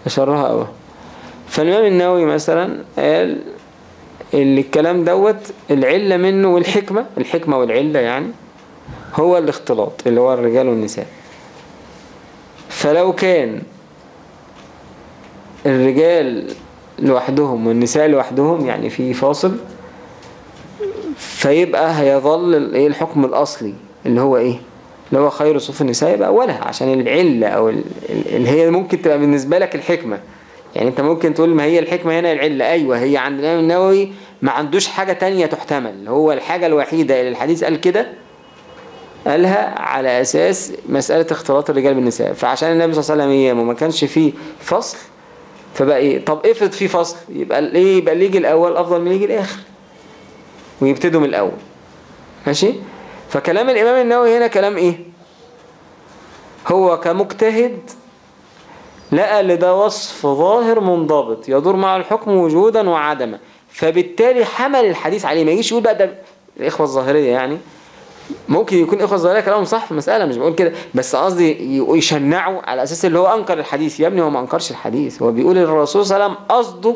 وشرها اولها فالإمام النووي مثلا قال اللي الكلام دوت العلة منه والحكمة الحكمة والعلة يعني هو الاختلاط اللي هو الرجال والنساء. فلو كان الرجال لوحدهم والنساء لوحدهم يعني في فاصل فيبقى هيظل الايه الحكم الأصلي اللي هو إيه؟ اللي هو خير صفوف النساء يبقى أولها عشان العلة أو ال- ال- اللي هي ممكن تبقى بالنسبة لك الحكمة. يعني أنت ممكن تقول ما هي الحكمة هنا العلة. أيوه هي عند الإمام النووي ما عندوش حاجة تانية تحتمل. هو الحاجة الوحيدة اللي الحديث قال كده قالها على أساس مسألة اختلاط الرجال بالنساء. فعشان النبي صلى الله عليه وسلم ما كانش فيه فصل فبقى إيه؟ طب افرض فيه فصل يبقى ليه؟ يبقى اللي يجي الأول أفضل من اللي يجي الآخر. ويبتدوا من الأول. ماشي؟ فكلام الإمام النووي هنا كلام إيه؟ هو كمجتهد لقى لده وصف ظاهر منضبط يدور مع الحكم وجودا وعدما. فبالتالي حمل الحديث عليه. ما يجيش يقول بقى ده الإخوة الظاهرية يعني. ممكن يكون الإخوة الظاهرية كلامهم صح في مسألة مش بقول كده بس قصدي يشنعوا على أساس اللي هو أنكر الحديث. يا ابني هو ما أنكرش الحديث هو بيقول الرسول صلى الله عليه وسلم قصده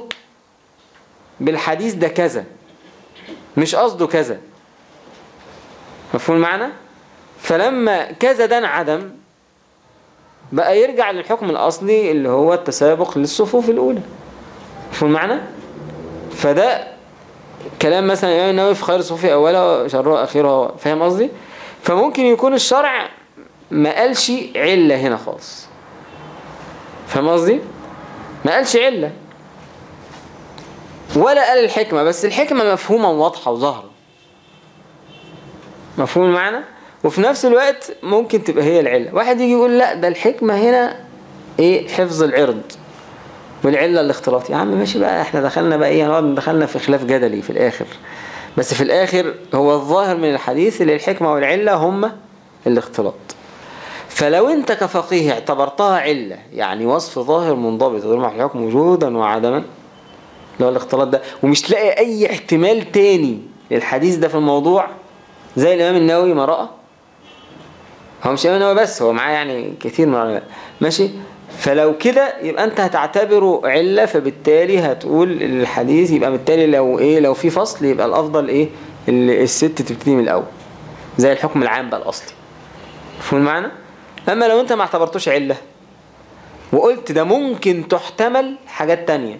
بالحديث ده كذا مش قصده كذا. مفهوم المعنى؟ فلما كذا ده انعدم بقى يرجع للحكم الأصلي اللي هو التسابق للصفوف الأولى. مفهوم المعنى؟ فده كلام مثلا الإمام النووي في خير الصفوف أولها وشرها أخيرها فاهم قصدي؟ فممكن يكون الشرع ما قالش علة هنا خالص. فاهم قصدي؟ ما قالش علة. ولا قال الحكمة بس الحكمة مفهومة وواضحة وظاهرة. مفهوم المعنى؟ وفي نفس الوقت ممكن تبقى هي العلة. واحد يجي يقول لا ده الحكمة هنا إيه؟ حفظ العرض. والعلة الاختلاط. يا عم ماشي بقى إحنا دخلنا بقى إيه؟ دخلنا في خلاف جدلي في الآخر. بس في الآخر هو الظاهر من الحديث اللي الحكمة والعلة هما الاختلاط. فلو أنت كفقيه اعتبرتها علة يعني وصف ظاهر منضبط غير الحكم وجودا وعدما اللي هو الاختلاط ده ومش تلاقي أي احتمال تاني للحديث ده في الموضوع زي الإمام النووي ما رأى. هو مش الإمام النووي بس هو معاه يعني كثير من العلماء. ماشي؟ فلو كده يبقى انت هتعتبره علة فبالتالي هتقول الحديث يبقى بالتالي لو إيه لو في فصل يبقى الأفضل إيه؟ ال- الست تبتدي من الأول. زي الحكم العام بقى الأصلي. مفهوم المعنى؟ أما لو انت ما اعتبرتوش علة وقلت ده ممكن تحتمل حاجات تانية.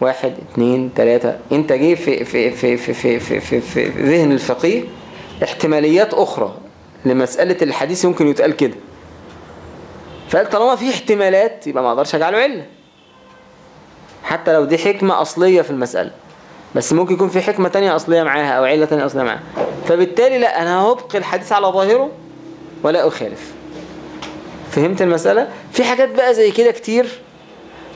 واحد اتنين تلاتة. انت جه في في في في في في في, في ذهن الفقيه احتماليات أخرى لمسألة الحديث يمكن يتقال كده. فقال طالما في احتمالات يبقى ما أقدرش اجعله علة حتى لو دي حكمة أصلية في المسألة. بس ممكن يكون في حكمة تانية أصلية معاها أو علة تانية أصلية معاها. فبالتالي لا أنا هبقي الحديث على ظاهره ولا أخالف. فهمت المسألة؟ في حاجات بقى زي كده كتير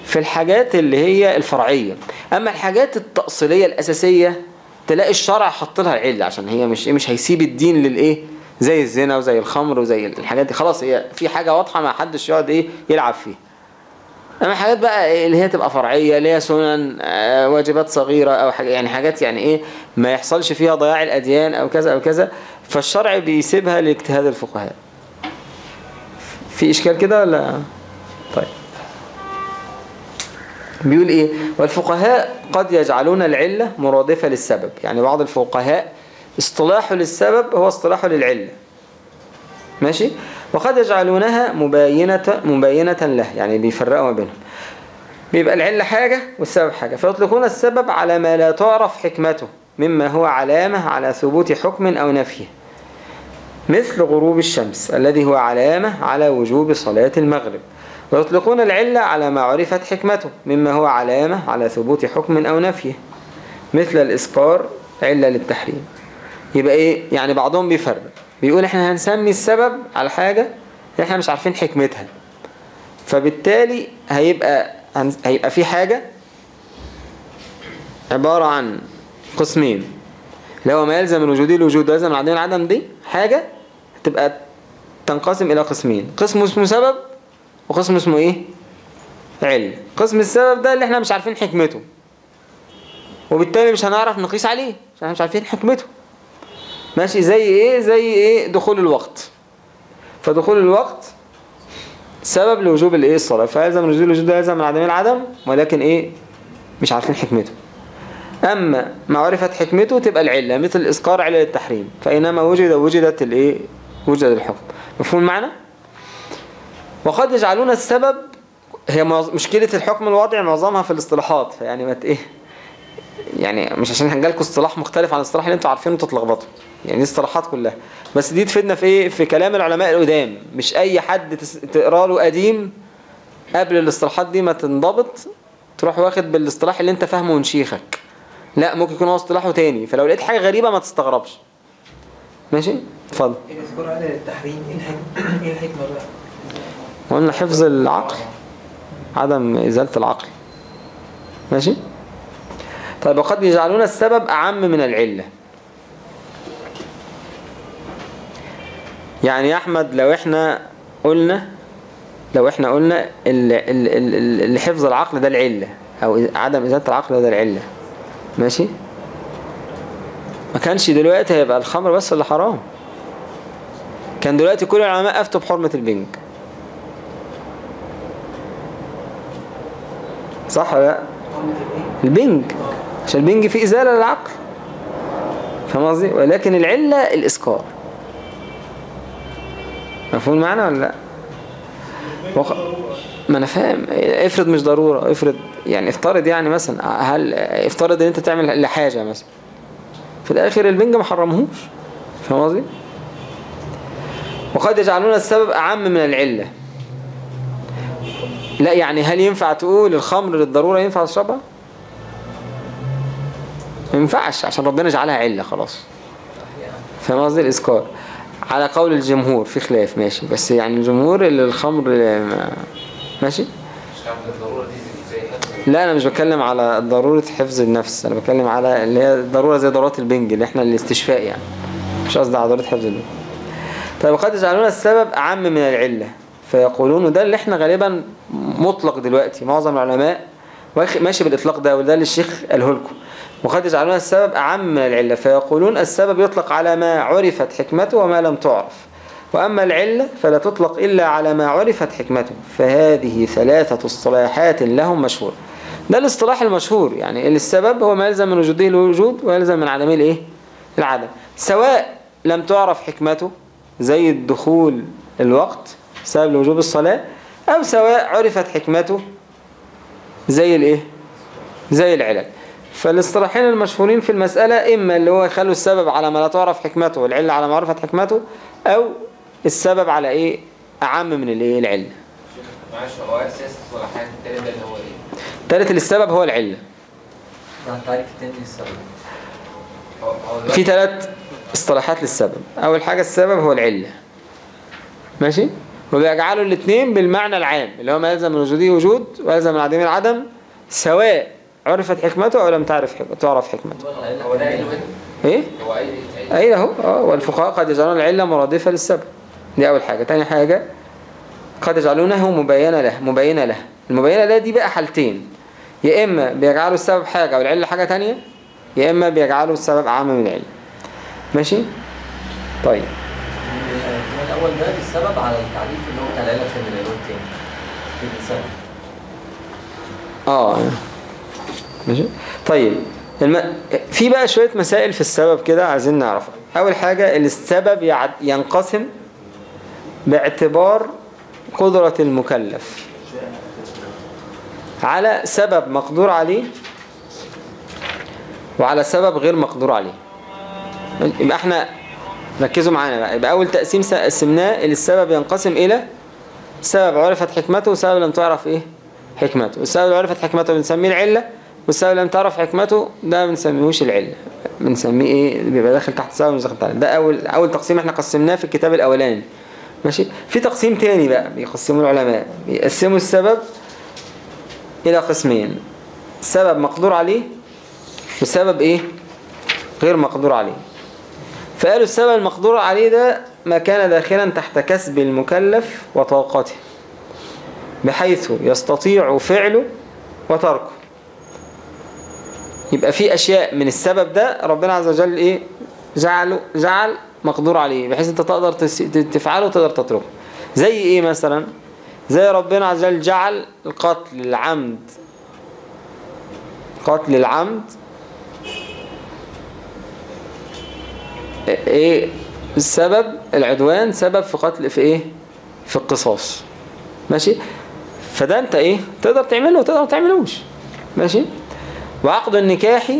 في الحاجات اللي هي الفرعية. أما الحاجات التأصيلية الأساسية تلاقي الشرع حط لها العلة عشان هي مش مش هيسيب الدين للإيه؟ زي الزنا وزي الخمر وزي الحاجات دي. خلاص هي في حاجة واضحة ما حدش يقعد إيه يلعب فيها. أما حاجات بقى اللي هي تبقى فرعية اللي هي سنن آه، واجبات صغيرة أو حاجة يعني حاجات يعني إيه ما يحصلش فيها ضياع الأديان أو كذا أو كذا فالشرع بيسيبها لاجتهاد الفقهاء. في إشكال كده ولا؟ طيب. بيقول إيه؟ والفقهاء قد يجعلون العلة مرادفة للسبب. يعني بعض الفقهاء اصطلاحه للسبب هو اصطلاحه للعلة. ماشي؟ وقد يجعلونها مباينة مباينة له يعني بيفرقوا ما بينهم. بيبقى العلة حاجة والسبب حاجة. فيطلقون السبب على ما لا تعرف حكمته مما هو علامة على ثبوت حكم أو نفيه. مثل غروب الشمس الذي هو علامة على وجوب صلاة المغرب. ويطلقون العلة على ما عرفت حكمته مما هو علامة على ثبوت حكم أو نفيه. مثل الإسقار علة للتحريم. يبقى إيه؟ يعني بعضهم بيفرق. بيقول إحنا هنسمي السبب على حاجة إحنا مش عارفين حكمتها. فبالتالي هيبقى هيبقى في حاجة عبارة عن قسمين. اللي هو ما يلزم من وجودي الوجود ويلزم من عدم العدم دي حاجة تبقى تنقسم إلى قسمين. قسم اسمه سبب وقسم اسمه إيه؟ علة قسم السبب ده اللي إحنا مش عارفين حكمته. وبالتالي مش هنعرف نقيس عليه عشان إحنا مش عارفين حكمته. ماشي زي إيه؟ زي إيه؟ دخول الوقت. فدخول الوقت سبب لوجوب الإيه؟ الصلاة. فيلزم وجود الوجود ده يلزم من عدم العدم ولكن إيه؟ مش عارفين حكمته. أما معرفة حكمته تبقى العلة مثل الإسقار علة التحريم. فإنما وجد وجدت الإيه؟ وجد الحكم. مفهوم المعنى؟ وقد يجعلون السبب هي مشكلة الحكم الوضعي معظمها في الاصطلاحات. فيعني ما إيه؟ يعني مش عشان هنجالكوا اصطلاح مختلف عن الاصطلاح اللي أنتوا عارفينه تتلخبطوا. يعني دي اصطلاحات كلها. بس دي تفيدنا في إيه؟ في كلام العلماء القدام. مش أي حد تقرأ له قديم قبل الاصطلاحات دي ما تنضبط تروح واخد بالاصطلاح اللي انت فاهمه من شيخك. لا ممكن يكون هو اصطلاحه تاني. فلو لقيت حاجة غريبة ما تستغربش. ماشي؟ اتفضل. الاذكار على التحريم؟ إيه الحكمة إيه الحكمة بقى؟ قلنا حفظ العقل عدم إزالة العقل. ماشي؟ طيب وقد يجعلون السبب أعم من العلة. يعني يا أحمد لو إحنا قلنا لو إحنا قلنا ال- ال- ال- ال- اللي حفظ العقل ده العلة أو عدم إزالة العقل ده العلة. ماشي؟ ما كانش دلوقتي هيبقى الخمر بس اللي حرام. كان دلوقتي كل العلماء أفتوا بحرمة البنج. صح ولا؟ البنج. عشان البنج فيه إزالة للعقل. فاهم قصدي؟ ولكن العلة الإسكار مفهوم المعنى ولا لأ؟ وق... ما أنا فاهم. افرض مش ضرورة. افرض يعني افترض يعني مثلا هل افترض إن أنت تعمل لحاجة مثلا. في الآخر البنج ما حرمهوش. فاهم قصدي؟ وقد يجعلون السبب أعم من العلة. لأ يعني هل ينفع تقول الخمر للضرورة ينفع تشربها ما ينفعش عشان ربنا جعلها علة خلاص. فاهم قصدي؟ الإسكار على قول الجمهور في خلاف ماشي. بس يعني الجمهور اللي الخمر ما- ماشي؟ لا أنا مش بتكلم على ضرورة حفظ النفس أنا بتكلم على اللي هي ضرورة زي ضرورات البنج اللي إحنا الاستشفاء يعني. مش قصدي على ضرورة حفظ النفس. طيب وقد يجعلون السبب أعم من العلة. فيقولون وده اللي إحنا غالبا مطلق دلوقتي معظم العلماء. ماشي بالإطلاق ده وده اللي الشيخ قاله لكم. وقد يجعلون السبب أعم من العلة فيقولون السبب يطلق على ما عرفت حكمته وما لم تعرف. وأما العلة فلا تطلق إلا على ما عرفت حكمته. فهذه ثلاثة اصطلاحات لهم مشهور. ده الاصطلاح المشهور يعني السبب هو ما يلزم من وجوده الوجود ويلزم من عدمه الايه العدم سواء لم تعرف حكمته زي الدخول الوقت سبب لوجوب الصلاة أو سواء عرفت حكمته زي الإيه؟ زي العلل. فالإصطلاحين المشهورين في المسألة إما اللي هو يخلوا السبب على ما لا تعرف حكمته والعلة على معرفة حكمته أو السبب على إيه؟ أعم من الإيه؟ العلة. معلش هو أساس الصلاحيات التاني ده اللي هو إيه؟ ثالث السبب هو العلة. ده التعريف التاني للسبب. في ثلاث إصطلاحات للسبب. أول حاجة السبب هو العلة. ماشي؟ وبيجعلوا الاثنين بالمعنى العام اللي هو ما يلزم من وجوده وجود ويلزم من عدمه العدم سواء عرفت حكمته أو لم تعرف حكمته تعرف حكمته؟ إيه؟ أي اهو آه والفقهاء قد يجعلون العلة مرادفة للسبب. دي أول حاجة. تاني حاجة قد يجعلونه مبينة له مبينة له. المبينة له دي بقى حالتين. يا إما بيجعلوا السبب حاجة والعلة حاجة تانية يا إما بيجعلوا السبب أعم من العلة. ماشي؟ طيب. الأول ده السبب على التعريف اللي هو بتاع اللي هو التاني في السبب آه. ماشي؟ طيب الم... في بقى شوية مسائل في السبب كده عايزين نعرفها. أول حاجة السبب يعد... ينقسم باعتبار قدرة المكلف. على سبب مقدور عليه وعلى سبب غير مقدور عليه. يبقى إحنا ركزوا معانا بقى. يبقى أول تقسيم قسمناه السبب ينقسم إلى سبب عرفت حكمته وسبب لم تعرف إيه حكمته. السبب اللي عرفت حكمته بنسميه العلة والسبب لم تعرف حكمته ده ما بنسميهوش العلة بنسميه إيه بيبقى داخل تحت سبب مش داخل تحت ده أول أول تقسيم إحنا قسمناه في الكتاب الأولاني. ماشي؟ في تقسيم تاني بقى بيقسموا العلماء. بيقسموا السبب إلى قسمين. سبب مقدور عليه وسبب إيه؟ غير مقدور عليه. فقالوا السبب المقدور عليه ده ما كان داخلا تحت كسب المكلف وطاقته بحيث يستطيع فعله وتركه. يبقى في أشياء من السبب ده ربنا عز وجل إيه؟ جعله جعل مقدور عليه بحيث أنت تقدر تفعله وتقدر تتركه. زي إيه مثلا؟ زي ربنا عز وجل جعل القتل العمد. قتل العمد. إيه؟ السبب العدوان سبب في قتل في إيه؟ في القصاص. ماشي؟ فده أنت إيه؟ تقدر تعمله وتقدر تعملوش. ماشي؟ وعقد النكاح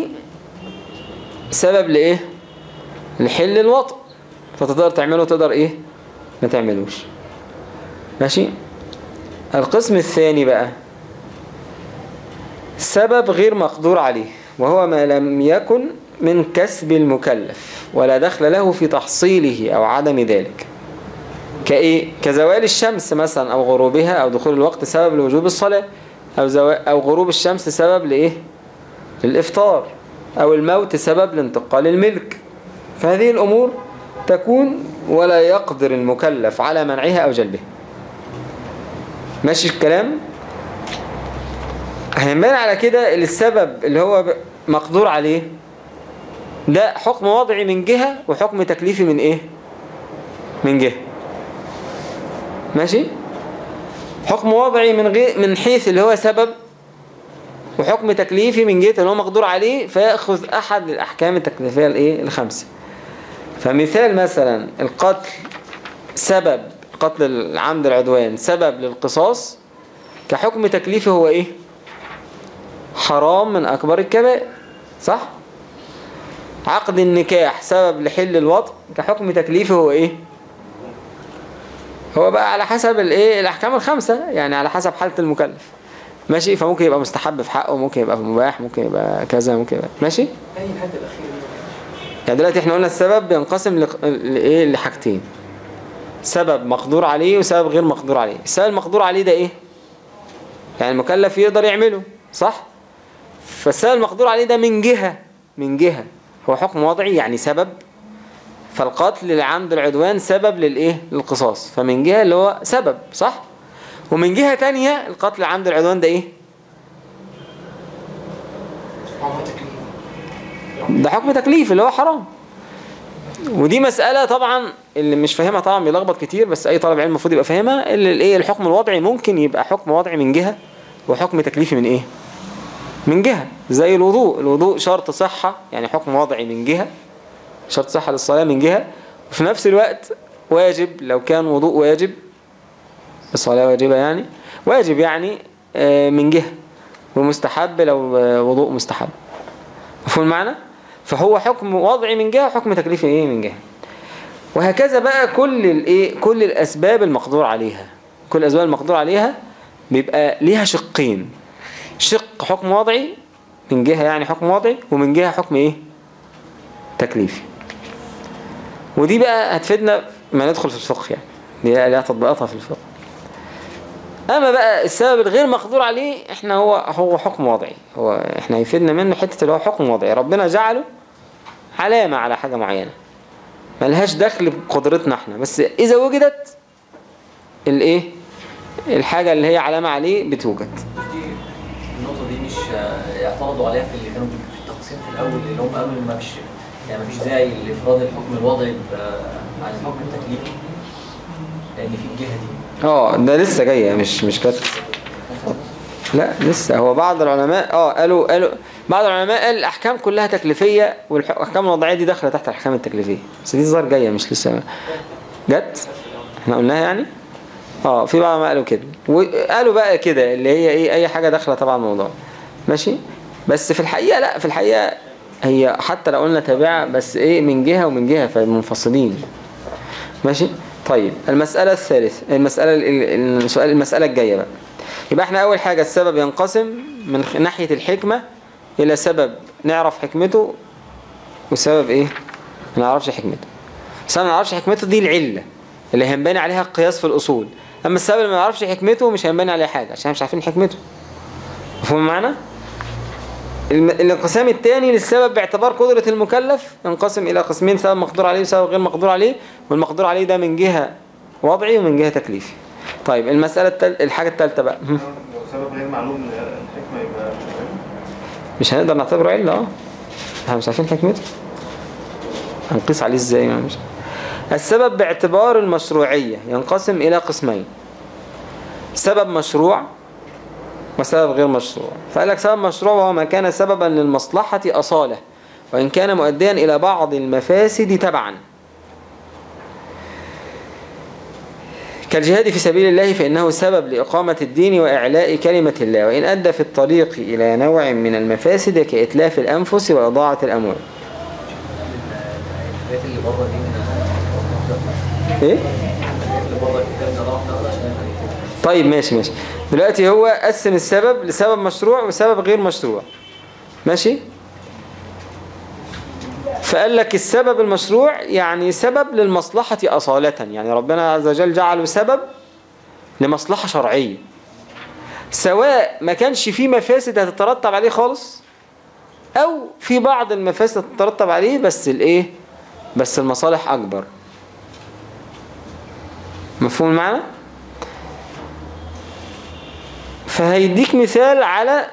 سبب لإيه؟ لحل الوطء. فتقدر تعمله وتقدر إيه؟ ما تعملوش. ماشي؟ القسم الثاني بقى. سبب غير مقدور عليه وهو ما لم يكن من كسب المكلف ولا دخل له في تحصيله أو عدم ذلك. كإيه؟ كزوال الشمس مثلا أو غروبها أو دخول الوقت سبب لوجوب الصلاة أو, زوا... أو غروب الشمس سبب لإيه؟ للإفطار أو الموت سبب لانتقال الملك. فهذه الأمور تكون ولا يقدر المكلف على منعها أو جلبها. ماشي الكلام؟ هينبان على كده السبب اللي هو مقدور عليه. ده حكم وضعي من جهة وحكم تكليفي من إيه؟ من جهة. ماشي؟ حكم وضعي من غير من حيث اللي هو سبب وحكم تكليفي من جهة اللي هو مقدور عليه فيأخذ أحد الأحكام التكليفية الإيه؟ الخمسة. فمثال مثلا القتل سبب قتل العمد العدوان سبب للقصاص كحكم تكليفي هو إيه؟ حرام من أكبر الكبائر صح؟ عقد النكاح سبب لحل الوطء كحكم تكليفي هو إيه؟ هو بقى على حسب الإيه؟ الأحكام الخمسة يعني على حسب حالة المكلف. ماشي؟ فممكن يبقى مستحب في حقه ممكن يبقى في مباح ممكن يبقى كذا ممكن يبقى ماشي؟ أي الحد الأخير دي يعني دلوقتي إحنا قلنا السبب بينقسم لإيه؟ لحاجتين. سبب مقدور عليه وسبب غير مقدور عليه. السبب المقدور عليه ده إيه؟ يعني المكلف يقدر يعمله صح؟ فالسبب المقدور عليه ده من جهة من جهة. هو حكم وضعي يعني سبب. فالقتل للعمد العدوان سبب للإيه؟ للقصاص. فمن جهة اللي هو سبب صح؟ ومن جهة تانية القتل لعمد العدوان ده إيه؟ ده حكم تكليف اللي هو حرام. ودي مسألة طبعا اللي مش فاهمها طبعا بيلخبط كتير بس أي طالب علم المفروض يبقى فاهمها. اللي الايه الحكم الوضعي ممكن يبقى حكم وضعي من جهة وحكم تكليفي من إيه؟ من جهة. زي الوضوء. الوضوء شرط صحة يعني حكم وضعي من جهة شرط صحة للصلاة من جهة. وفي نفس الوقت واجب لو كان وضوء واجب الصلاة واجبة يعني. واجب يعني آه، من جهة. ومستحب لو آه، وضوء مستحب. مفهوم المعنى؟ فهو حكم وضعي من جهة وحكم تكليفي إيه من جهة. وهكذا بقى كل الايه كل الأسباب المقدور عليها. كل الأسباب المقدور عليها بيبقى ليها شقين. شق حكم وضعي من جهة يعني حكم وضعي ومن جهة حكم إيه؟ تكليفي. ودي بقى هتفيدنا ما ندخل في الفقه يعني. دي لها تطبيقاتها في الفقه. أما بقى السبب الغير مقدور عليه إحنا هو هو حكم وضعي هو إحنا يفيدنا منه حتة اللي هو حكم وضعي ربنا جعله علامة على حاجة معينة. ملهاش دخل بقدرتنا إحنا. بس إذا وجدت الإيه؟ الحاجة اللي هي علامة عليه بتوجد. النقطة دي مش اعترضوا عليها في اللي كانوا في التقسيم في الأول اللي هم قالوا ما فيش يعني ما فيش داعي لإفراد الحكم الوضعي عن الحكم التكليفي لأن في الجهة دي آه ده لسه جاية مش مش كانت لا لسه. هو بعض العلماء آه قالوا قالوا بعض العلماء قال الأحكام كلها تكليفية والاحكام الوضعية دي داخلة تحت الأحكام التكليفية. بس دي ظهر جاية مش لسه. جت؟ إحنا قلناها يعني؟ آه في بعض العلماء قالوا كده. وقالوا بقى كده اللي هي إيه أي حاجة داخلة تبع الموضوع. ماشي؟ بس في الحقيقة لا في الحقيقة هي حتى لو قلنا تابعة بس إيه من جهة ومن جهة فمنفصلين ماشي؟ طيب المسألة الثالثة المسألة ال- ال- السؤال المسألة الجاية بقى. يبقى إحنا أول حاجة السبب ينقسم من ناحية الحكمة إلى سبب نعرف حكمته وسبب إيه؟ ما نعرفش حكمته. سبب ما نعرفش حكمته دي العلة اللي هينبني عليها القياس في الأصول. أما السبب اللي ما نعرفش حكمته مش هينبني عليه حاجة عشان مش عارفين حكمته. مفهوم المعنى؟ الانقسام الثاني للسبب باعتبار قدرة المكلف ينقسم إلى قسمين سبب مقدور عليه وسبب غير مقدور عليه والمقدور عليه ده من جهة وضعي ومن جهة تكليفي. طيب المسألة التل... الحاجة الثالثة بقى. سبب غير معلوم للحكمة يبقى مش هنقدر نعتبره علة آه. إحنا مش عارفين حكمته. هنقيس عليه إزاي؟ مش السبب باعتبار المشروعية ينقسم إلى قسمين. سبب مشروع وسبب غير مشروع. فقال لك سبب مشروع وهو ما كان سببا للمصلحة أصالة وإن كان مؤديا إلى بعض المفاسد تبعا. كالجهاد في سبيل الله فإنه سبب لإقامة الدين وإعلاء كلمة الله وإن أدى في الطريق إلى نوع من المفاسد كإتلاف الأنفس وإضاعة الأموال. إيه؟ طيب ماشي ماشي. دلوقتي هو قسم السبب لسبب مشروع وسبب غير مشروع. ماشي؟ فقال لك السبب المشروع يعني سبب للمصلحة أصالة. يعني ربنا عز وجل جعله سبب لمصلحة شرعية. سواء ما كانش فيه مفاسد هتترتب عليه خالص أو في بعض المفاسد هتترتب عليه بس الإيه؟ بس المصالح أكبر. مفهوم المعنى؟ فهيديك مثال على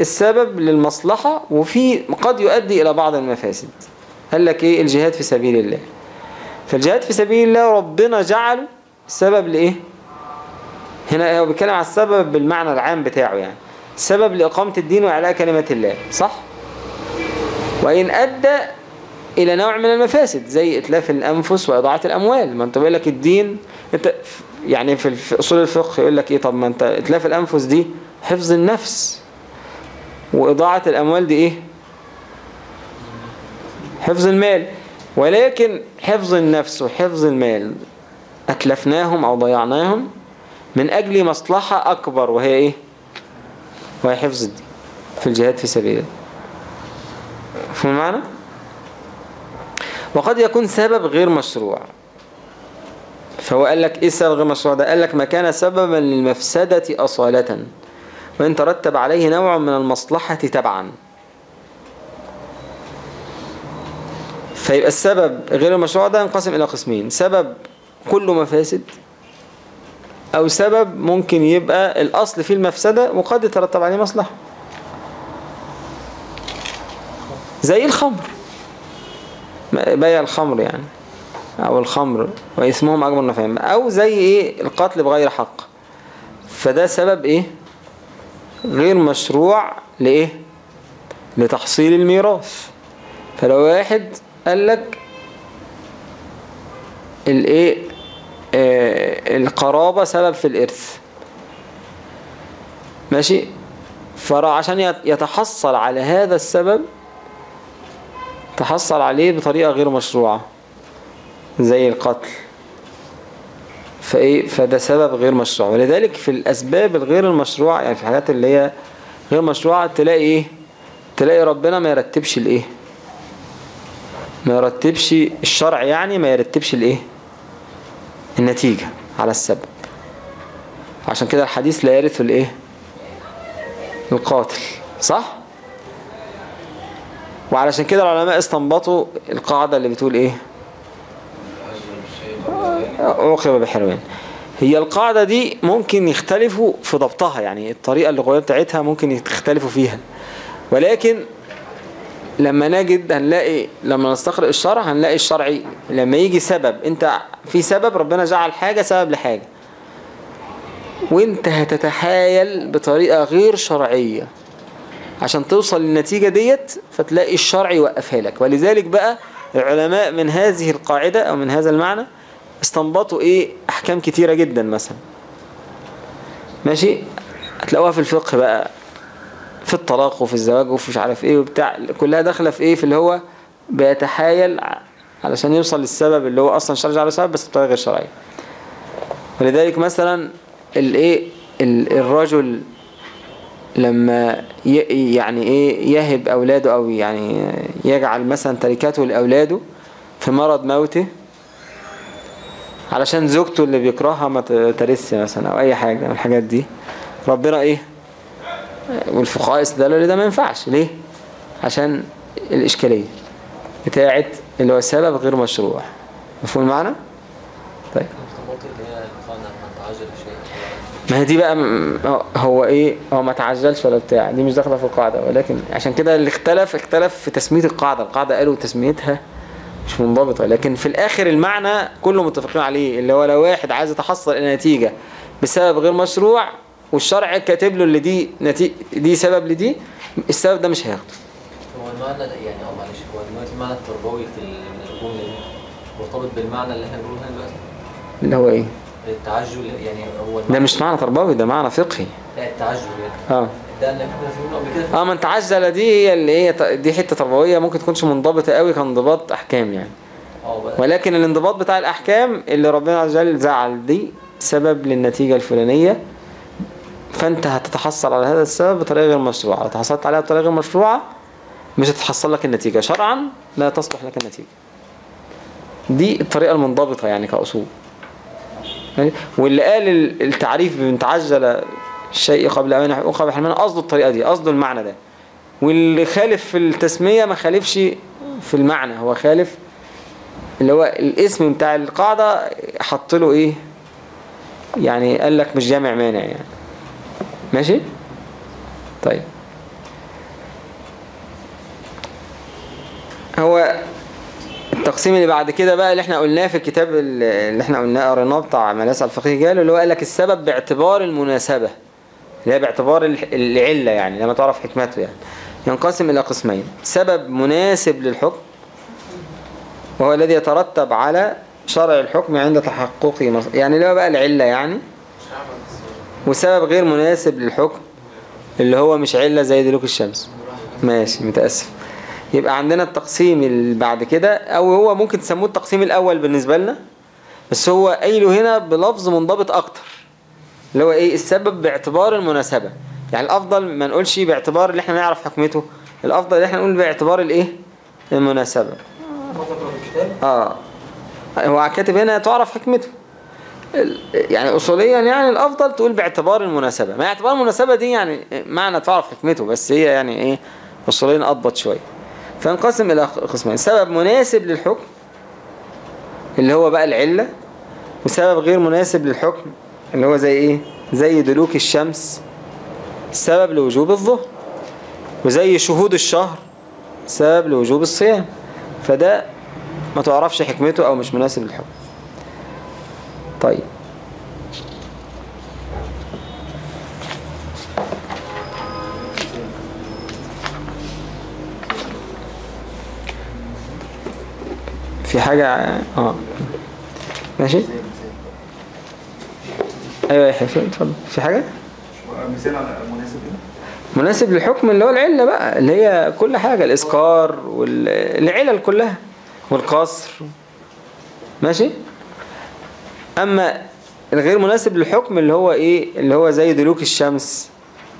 السبب للمصلحة وفي قد يؤدي إلى بعض المفاسد. قال لك إيه؟ الجهاد في سبيل الله. فالجهاد في سبيل الله ربنا جعله سبب لإيه؟ هنا هو بيتكلم على السبب بالمعنى العام بتاعه يعني. سبب لإقامة الدين وإعلاء كلمة الله. صح؟ وإن أدى إلى نوع من المفاسد زي إتلاف الأنفس وإضاعة الأموال. ما أنت بيقول لك الدين أنت يعني في أصول الفقه يقول لك إيه طب ما أنت إتلاف الأنفس دي حفظ النفس. وإضاعة الأموال دي إيه؟ حفظ المال. ولكن حفظ النفس وحفظ المال أتلفناهم أو ضيعناهم من أجل مصلحة أكبر وهي إيه؟ وهي حفظ الدين في الجهاد في سبيل الله. فهم المعنى وقد يكون سبب غير مشروع. فهو قال لك إيه السبب غير مشروع ده قال لك ما كان سببا للمفسدة أصالة. وإن ترتب عليه نوع من المصلحة تبعا. فيبقى السبب غير المشروع ده ينقسم إلى قسمين. سبب كله مفاسد أو سبب ممكن يبقى الأصل فيه المفسدة وقد يترتب عليه مصلحة. زي الخمر. بيع الخمر يعني. أو الخمر واسمهم أكبر نفعهم أو زي إيه؟ القتل بغير حق. فده سبب إيه؟ غير مشروع لإيه؟ لتحصيل الميراث. فلو واحد قال لك الإيه؟ آه القرابة سبب في الإرث. ماشي؟ فعشان يتحصل على هذا السبب تحصل عليه بطريقة غير مشروعة. زي القتل. فإيه؟ فده سبب غير مشروع. ولذلك في الأسباب الغير المشروعة يعني في الحاجات اللي هي غير مشروعة تلاقي إيه؟ تلاقي ربنا ما يرتبش الإيه؟ ما يرتبش الشرع يعني ما يرتبش الإيه؟ النتيجة على السبب. عشان كده الحديث لا يرث الإيه؟ القاتل. صح؟ وعلشان كده العلماء استنبطوا القاعدة اللي بتقول إيه؟ عوقب بحرمان هي القاعدة دي ممكن يختلفوا في ضبطها يعني الطريقة اللغوية بتاعتها ممكن يختلفوا فيها. ولكن لما نجد هنلاقي لما نستقرأ الشرع هنلاقي الشرعي لما يجي سبب انت في سبب ربنا جعل حاجة سبب لحاجة. وانت هتتحايل بطريقة غير شرعية. عشان توصل للنتيجة ديت فتلاقي الشرع يوقفها لك. ولذلك بقى العلماء من هذه القاعدة أو من هذا المعنى استنبطوا إيه احكام كتيرة جدا مثلا. ماشي؟ هتلاقوها في الفقه بقى في الطلاق وفي الزواج وفي مش عارف إيه وبتاع كلها داخلة في إيه؟ في اللي هو بيتحايل علشان يوصل للسبب اللي هو أصلا شرع على سبب بس بطريقة غير شرعية. ولذلك مثلا الايه الرجل لما يعني إيه يهب أولاده أو يعني يجعل مثلا تركته لأولاده في مرض موته علشان زوجته اللي بيكرهها ما ترثش مثلا أو أي حاجة من الحاجات دي. ربنا إيه؟ والفقهاء استدلوا لده ما ينفعش. ليه؟ عشان الإشكالية بتاعت اللي هو سبب غير مشروع. مفهوم المعنى؟ طيب. ما هي دي بقى هو إيه؟ هو ما تعجلش ولا بتاع. دي مش داخلة في القاعدة. ولكن عشان كده اللي اختلف اختلف في تسمية القاعدة. القاعدة قالوا تسميتها مش منضبطة لكن في الآخر المعنى كله متفقين عليه اللي هو لو واحد عايز يتحصل نتيجة بسبب غير مشروع والشرع كاتب له اللي دي نتي... دي سبب لدي السبب ده مش هياخده. هو المعنى ده يعني آه معلش هو دلوقتي المعنى التربوي في ال- الجمله دي مرتبط بالمعنى اللي إحنا بنقوله هنا دلوقتي؟ اللي هو إيه؟ التعجل يعني هو ده مش معنى تربوي ده معنى فقهي. لا التعجل يعني. آه. ده اللي إحنا كنا فاهمينه قبل كده. آه من تعجل دي هي اللي هي دي حتة تربوية ممكن تكونش منضبطة قوي كانضباط أحكام يعني. آه ولكن الانضباط بتاع الأحكام اللي ربنا عز وجل زعل دي سبب للنتيجة الفلانية. فأنت هتتحصل على هذا السبب بطريقة غير مشروعة. لو تحصلت عليها بطريقة غير مشروعة مش هتحصل لك النتيجة. شرعا لا تصلح لك النتيجة. دي الطريقة المنضبطة يعني كأصول. ماشي؟ واللي قال ال- التعريف بمن تعجل الشيء قبل أوانه قبل حرمانه قصده الطريقة دي قصده المعنى ده. واللي خالف في التسمية ما خالفش في المعنى. هو خالف اللي هو الاسم بتاع القاعدة حط له إيه؟ يعني قال لك مش جامع مانع يعني. ماشي؟ طيب. هو التقسيم اللي بعد كده بقى اللي إحنا قلناه في الكتاب اللي إحنا قلناه قريناه بتاع مدرسة الفقيه قال اللي هو قال لك السبب باعتبار المناسبة. اللي هي باعتبار العلة يعني لما تعرف حكمته يعني. ينقسم إلى قسمين. سبب مناسب للحكم وهو الذي يترتب على شرع الحكم عند تحققه يعني اللي هو بقى العلة يعني وسبب غير مناسب للحكم اللي هو مش علة زي دلوك الشمس. ماشي متأسف. يبقى عندنا التقسيم اللي بعد كده أو هو ممكن تسموه التقسيم الأول بالنسبة لنا بس هو قايله هنا بلفظ منضبط أكتر. اللي هو إيه؟ السبب باعتبار المناسبة. يعني الأفضل ما نقولش باعتبار اللي إحنا نعرف حكمته. الأفضل ان إحنا نقول باعتبار الإيه؟ المناسبة. آه. هو كاتب هنا تعرف حكمته. يعني اصوليا يعني الأفضل تقول باعتبار المناسبة. ما اعتبار المناسبة دي يعني معنى تعرف حكمته بس هي يعني إيه؟ اصوليا أضبط شوية. فانقسم إلى قسمين. سبب مناسب للحكم اللي هو بقى العلة وسبب غير مناسب للحكم اللي هو زي إيه؟ زي دلوك الشمس سبب لوجوب الظهر وزي شهود الشهر سبب لوجوب الصيام. فده ما تعرفش حكمته أو مش مناسب للحكم. طيب. في حاجة آه. ماشي؟ أيوه يا حسين اتفضل. في حاجة؟ مثال مناسب مناسب للحكم اللي هو العلة بقى اللي هي كل حاجة الإسكار والعلل كلها والقصر. ماشي؟ أما الغير مناسب للحكم اللي هو إيه اللي هو زي دلوك الشمس.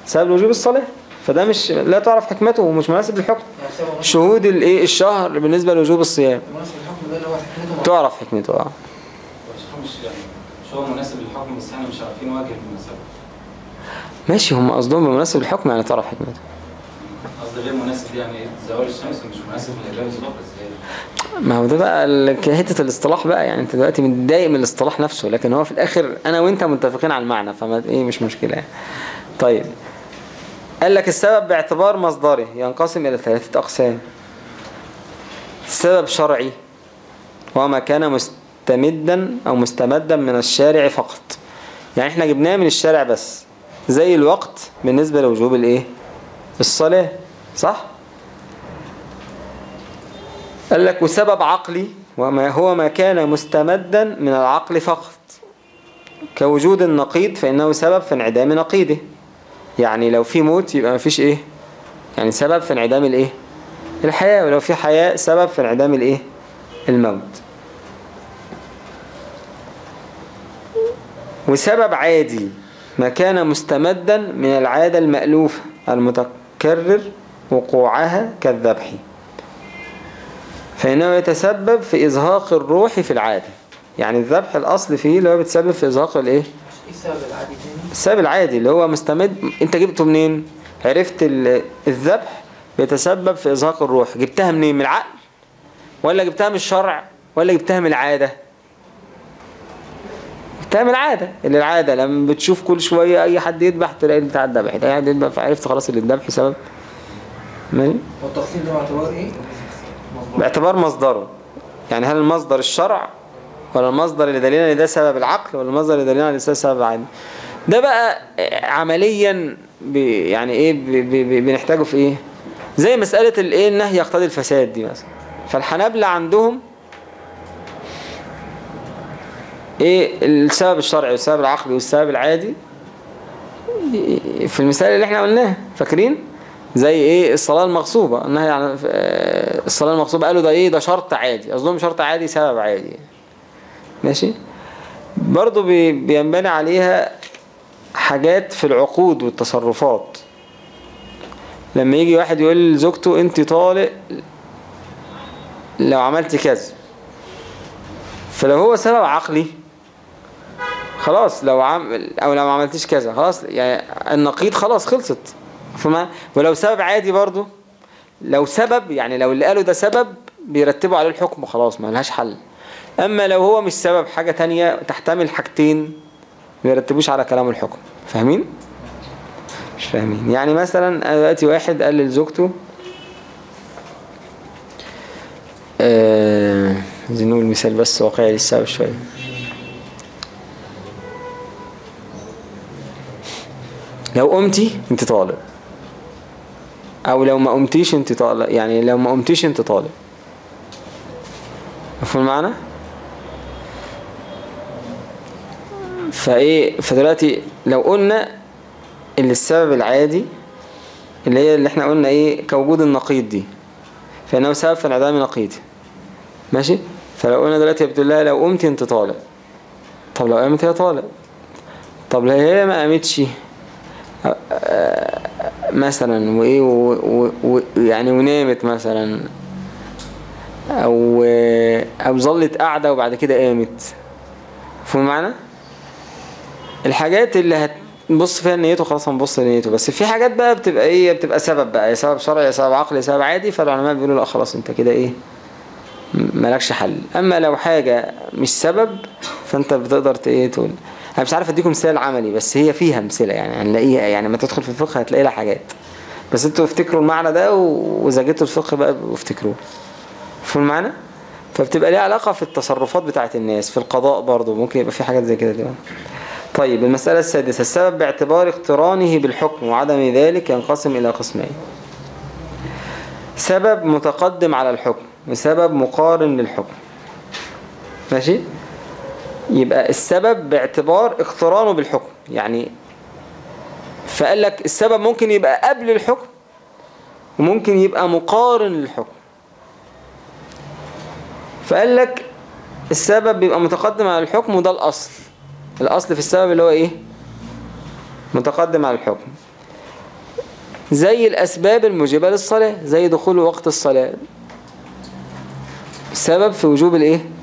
سبب وجوب الصلاة؟ فده مش لا تعرف حكمته ومش مناسب للحكم. شهود الايه الشهر بالنسبة لوجوب الصيام. تعرف حكمته آه هو مش يعني مش هو مناسب للحكم بس إحنا مش عارفين وجه المناسبة. ماشي هم قصدهم بمناسب للحكم يعني تعرف حكمته. قصدي غير مناسب يعني زوال الشمس مش مناسب لإجابة إزاي ما هو ده بقى حتة الاصطلاح بقى يعني انت دلوقتي متضايق من الاصطلاح نفسه لكن هو في الآخر أنا وأنت متفقين على المعنى فما إيه مش مشكلة يعني. طيب. قال لك السبب باعتبار مصدره ينقسم إلى ثلاثة أقسام. سبب شرعي وهو ما كان مستمدا أو مستمدا من الشارع فقط. يعني إحنا جبناه من الشارع بس. زي الوقت بالنسبة لوجوب الإيه؟ الصلاة. صح؟ قال لك وسبب عقلي وما هو ما كان مستمدا من العقل فقط. كوجود النقيض فإنه سبب في انعدام نقيضه. يعني لو في موت يبقى ما فيش إيه؟ يعني سبب في انعدام الإيه؟ الحياة. ولو في حياة سبب في انعدام الإيه؟ الموت. وسبب عادي ما كان مستمدا من العادة المألوفة المتكرر وقوعها كالذبح فإنه يتسبب في إزهاق الروح في العادة يعني الذبح الأصل فيه اللي هو بتسبب في إزهاق الإيه؟ السبب العادي؟ السبب العادي اللي هو مستمد أنت جبته منين؟ عرفت ال- الذبح بيتسبب في إزهاق الروح جبتها منين؟ من العقل؟ ولا جبتها من الشرع؟ ولا جبتها من العادة؟ جبتها من العادة اللي العادة لما بتشوف كل شوية أي حد يذبح تلاقي بتاع الذبح أي حد يذبح فعرفت خلاص اللي الذبح سبب. ماشي؟ هو التقسيم ده باعتبار إيه؟ باعتبار مصدره. يعني هل المصدر الشرع ولا المصدر اللي دليلنا إن ده سبب العقل ولا المصدر اللي دليلنا إن ده سبب عادي ده بقى عمليا بي يعني إيه بي بي بنحتاجه في إيه؟ زي مسألة الايه النهي يقتضي الفساد دي مثلا. فالحنابلة عندهم إيه السبب الشرعي والسبب العقلي والسبب العادي. في المثال اللي إحنا قلناه فاكرين؟ زي إيه الصلاة المغصوبة. النهي عن آه، الصلاة المغصوبة. قالوا ده إيه ده شرط عادي. قصدهم شرط عادي سبب عادي. ماشي؟ برضو بي- بينبني عليها حاجات في العقود والتصرفات. لما يجي واحد يقول لزوجته انت طالق لو عملت كذا. فلو هو سبب عقلي خلاص لو عم أو لو ما عملتيش كذا خلاص يعني النقيض خلاص خلصت. فما ولو سبب عادي برضو لو سبب يعني لو اللي قاله ده سبب بيرتبوا عليه الحكم خلاص ما لهاش حل. أما لو هو مش سبب حاجة تانية تحتمل حاجتين ما يرتبوش على كلام الحكم. فاهمين؟ مش فاهمين. يعني مثلا دلوقتي واحد قال لزوجته آه نقول مثال بس واقعي للسبب شوية. لو قمتي انت طالب أو لو ما قمتيش انت طالب يعني لو ما قمتيش انت طالب مفهوم المعنى؟ فإيه فدلوقتي لو قلنا اللي السبب العادي اللي هي اللي إحنا قلنا إيه كوجود النقيض دي. فإنه سبب في انعدام نقيض ماشي؟ فلو قلنا دلوقتي بتقول لها لو قمتي انت طالب طب لو قامت هي طالب طب لو هي ما قامتش مثلا وايه و- و- و- يعني ونامت مثلا. أو أو ظلت قاعدة وبعد كده قامت. فاهم معنى؟ الحاجات اللي هتبص فيها نيته خلاص هنبص لنيته. بس في حاجات بقى بتبقى إيه بتبقى سبب بقى. يا سبب شرعي يا سبب عقلي يا سبب عادي. فالعلماء بيقولوا لا خلاص أنت كده إيه مالكش حل. أما لو حاجة مش سبب فأنت بتقدر إيه تقول. أنا مش عارف أديكم مثال عملي بس هي فيها أمثلة يعني هنلاقيها يعني لما تدخل في الفقه هتلاقي لها حاجات. بس أنتوا افتكروا المعنى ده واذا جيتوا الفقه بقى وافتكروه. فاهم المعنى؟ فبتبقى ليها علاقة في التصرفات بتاعت الناس في القضاء برضو ممكن يبقى في حاجات زي كده كمان طيب المسألة السادسة السبب باعتبار اقترانه بالحكم وعدم ذلك ينقسم إلى قسمين. سبب متقدم على الحكم وسبب مقارن للحكم. ماشي؟ يبقى السبب باعتبار اقترانه بالحكم. يعني فقال لك السبب ممكن يبقى قبل الحكم وممكن يبقى مقارن للحكم. فقال لك السبب بيبقى متقدم على الحكم وده الأصل. الأصل في السبب اللي هو إيه؟ متقدم على الحكم. زي الأسباب الموجبة للصلاة زي دخول وقت الصلاة. سبب في وجوب الإيه؟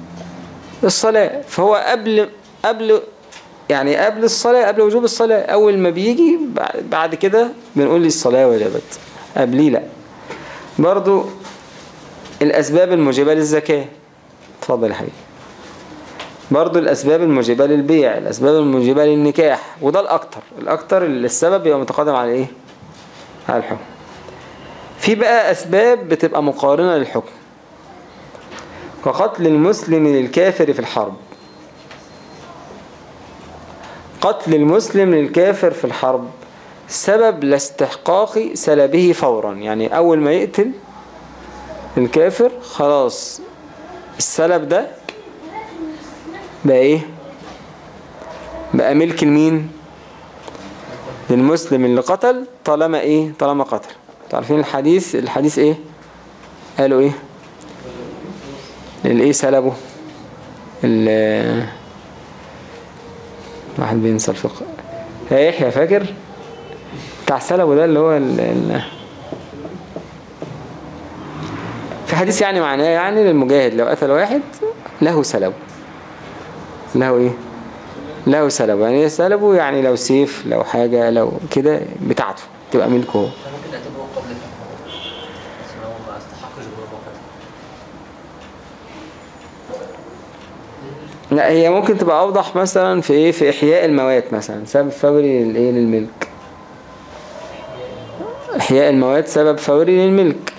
الصلاة فهو قبل قبل يعني قبل الصلاة قبل وجوب الصلاة أول ما بيجي بعد- كده بنقول لي الصلاة وجبت قبليه لا. برضو الأسباب الموجبة للزكاة. اتفضل يا حبيبي. برضو الأسباب الموجبة للبيع الأسباب الموجبة للنكاح وده الأكتر الأكتر اللي السبب يبقى متقدم على إيه؟ على الحكم. في بقى أسباب بتبقى مقارنة للحكم. كقتل المسلم للكافر في الحرب. قتل المسلم للكافر في الحرب سبب لاستحقاق سلبه فورا. يعني أول ما يقتل الكافر خلاص السلب ده بقى إيه؟ بقى ملك لمين للمسلم اللي قتل طالما إيه؟ طالما قتل. تعرفين الحديث؟ الحديث إيه؟ قالوا إيه؟ الايه سلبه؟ واحد بينسى الفقه. يا يحيى فاكر؟ بتاع سلبه ده اللي هو ال... في حديث يعني معناه يعني للمجاهد لو قتل واحد له سلبه. له إيه؟ له سلبه. يعني إيه سلبه؟ يعني لو سيف لو حاجة لو كده بتاعته تبقى ملكه ممكن نعتبره قبل الحكم بس إن هو ما استحقش ظروف وقتها لا هي ممكن تبقى أوضح مثلا في إيه؟ في إحياء الموات مثلا سبب فوري للايه للملك. إحياء الموات سبب فوري للملك.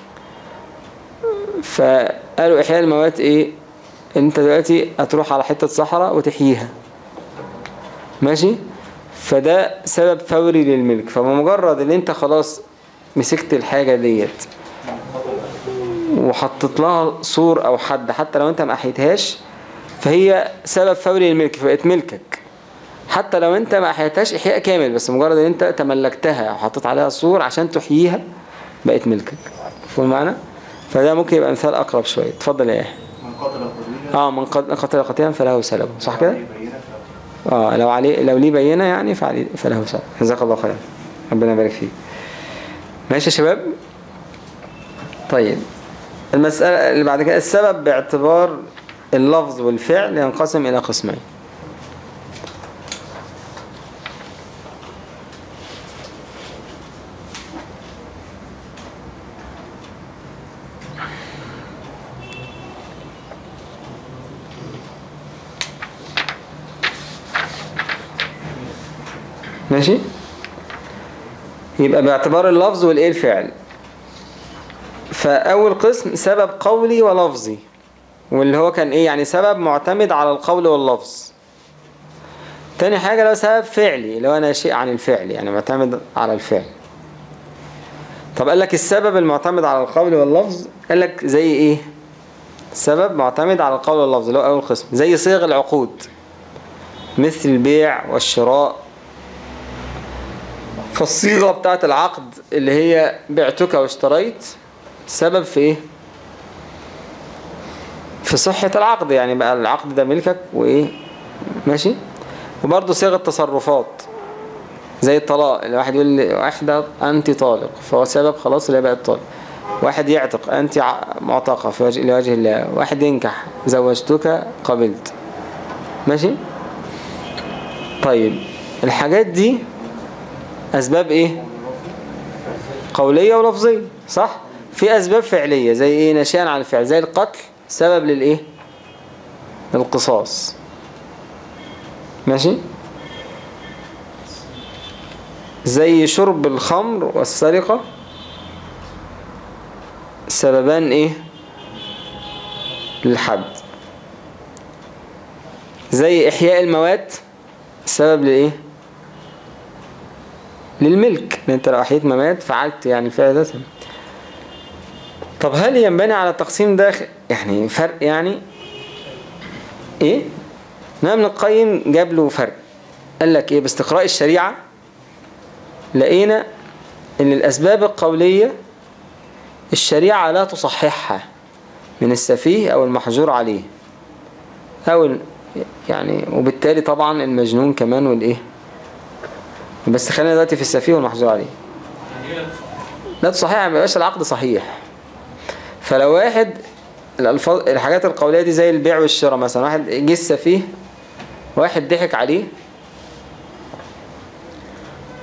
فقالوا إحياء الموات إيه؟ أنت دلوقتي هتروح على حتة صحراء وتحييها. ماشي؟ فده سبب فوري للملك. فبمجرد إن أنت خلاص مسكت الحاجة ديت وحطيت لها سور أو حد حتى لو أنت ما أحيتهاش فهي سبب فوري للملك فبقت ملكك. حتى لو انت ما احيتهاش احياء كامل بس مجرد ان انت تملكتها وحطيت عليها سور عشان تحييها بقت ملكك. فاهم المعنى فده ممكن يبقى مثال أقرب شوية. اتفضل يا يحيى من قتل قتيلا؟ آه من قتل قتيلا فله سلبه صح كده. آه لو عليه لو ليه بينة يعني فعليه فله سلبه جزاك الله خيرا. ربنا يبارك فيك. ماشي يا شباب؟ طيب. المسألة اللي بعد كده السبب باعتبار اللفظ والفعل ينقسم إلى قسمين. ماشي؟ يبقى باعتبار اللفظ والإيه الفعل. فأول قسم سبب قولي ولفظي. واللي هو كان إيه يعني سبب معتمد على القول واللفظ. تاني حاجة لو سبب فعلي اللي هو ناشئ عن الفعل يعني معتمد على الفعل. طب قال لك السبب المعتمد على القول واللفظ قال لك زي إيه؟ سبب معتمد على القول واللفظ اللي هو أول قسم. زي صيغ العقود مثل البيع والشراء. فالصيغة بتاعت العقد اللي هي بعتك واشتريت سبب في إيه؟ في صحة العقد يعني بقى العقد ده ملكك وإيه ماشي؟ وبرضه صيغة تصرفات زي الطلاق الواحد يقول لي واحدة انت طالق فهو سبب خلاص اللي بقت طالق. واحد يعتق انت ع- معتقة في وجه لوجه الله. واحد ينكح زوجتك قبلت. ماشي؟ طيب الحاجات دي أسباب إيه؟ قولية ولفظية صح؟ في أسباب فعلية زي إيه؟ ناشئا عن الفعل زي القتل سبب للإيه؟ للقصاص ماشي؟ زي شرب الخمر والسرقة. سببان إيه؟ للحد. زي إحياء الموات. سبب لإيه؟ للملك. لأن أنت لو أحييت ممات فعلت يعني ده. طب هل ينبني على التقسيم ده يعني فرق يعني إيه؟ نعم ابن القيم جاب له فرق. قال لك إيه؟ باستقراء الشريعة لقينا إن الأسباب القولية الشريعة لا تصححها من السفيه أو المحجور عليه. أو يعني وبالتالي طبعا المجنون كمان والايه بس خلينا دلوقتي في السفيه والمحظور عليه. لا تصحيح ما يبقاش العقد صحيح. فلو واحد الألفاظ الحاجات القولية دي زي البيع والشراء مثلا واحد جه السفيه واحد ضحك عليه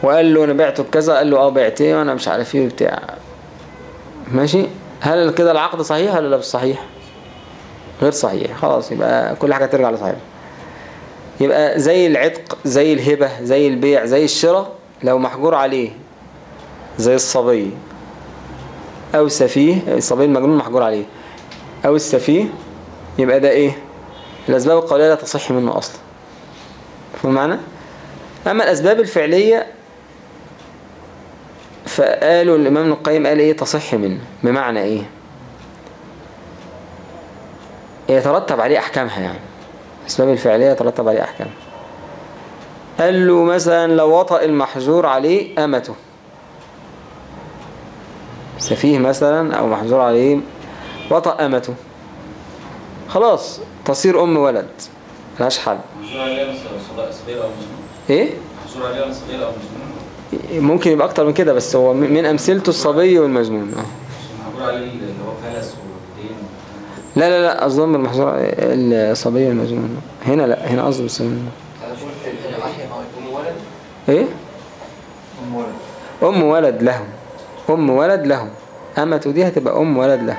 وقال له أنا بعته بكذا قال له آه بعتيه وأنا مش عارف إيه وبتاع. ماشي؟ هل كده العقد صحيح ولا لا مش صحيح؟ غير صحيح. خلاص يبقى كل حاجة ترجع لصحيح. يبقى زي العتق زي الهبة زي البيع زي الشراء لو محجور عليه زي الصبي أو السفيه الصبي المجنون محجور عليه. أو السفيه يبقى ده إيه؟ الأسباب القولية لا تصح منه أصلا. فهم معنى أما الأسباب الفعلية فقالوا الإمام ابن القيم قال إيه؟ تصح منه. بمعنى إيه؟ يترتب عليه أحكامها يعني. الأسباب الفعلية يترتب عليه أحكامها. قال له مثلا لو وطأ المحجور عليه أمته. سفيه مثلا أو محجور عليه وطأ امته خلاص تصير أم ولد. ملهاش حل. مجنون. ممكن يبقى أكتر من كده بس هو من أمثلته الصبي والمجنون. آه. محجور عليه اللي هو فلس ودين لا لا لا أظن المحظور الصبي والمجنون. هنا لا هنا قصدي الصبي والمجنون. أم ولد؟ إيه؟ أم ولد. أم ولد له أم ولد له امته دي هتبقى أم ولد له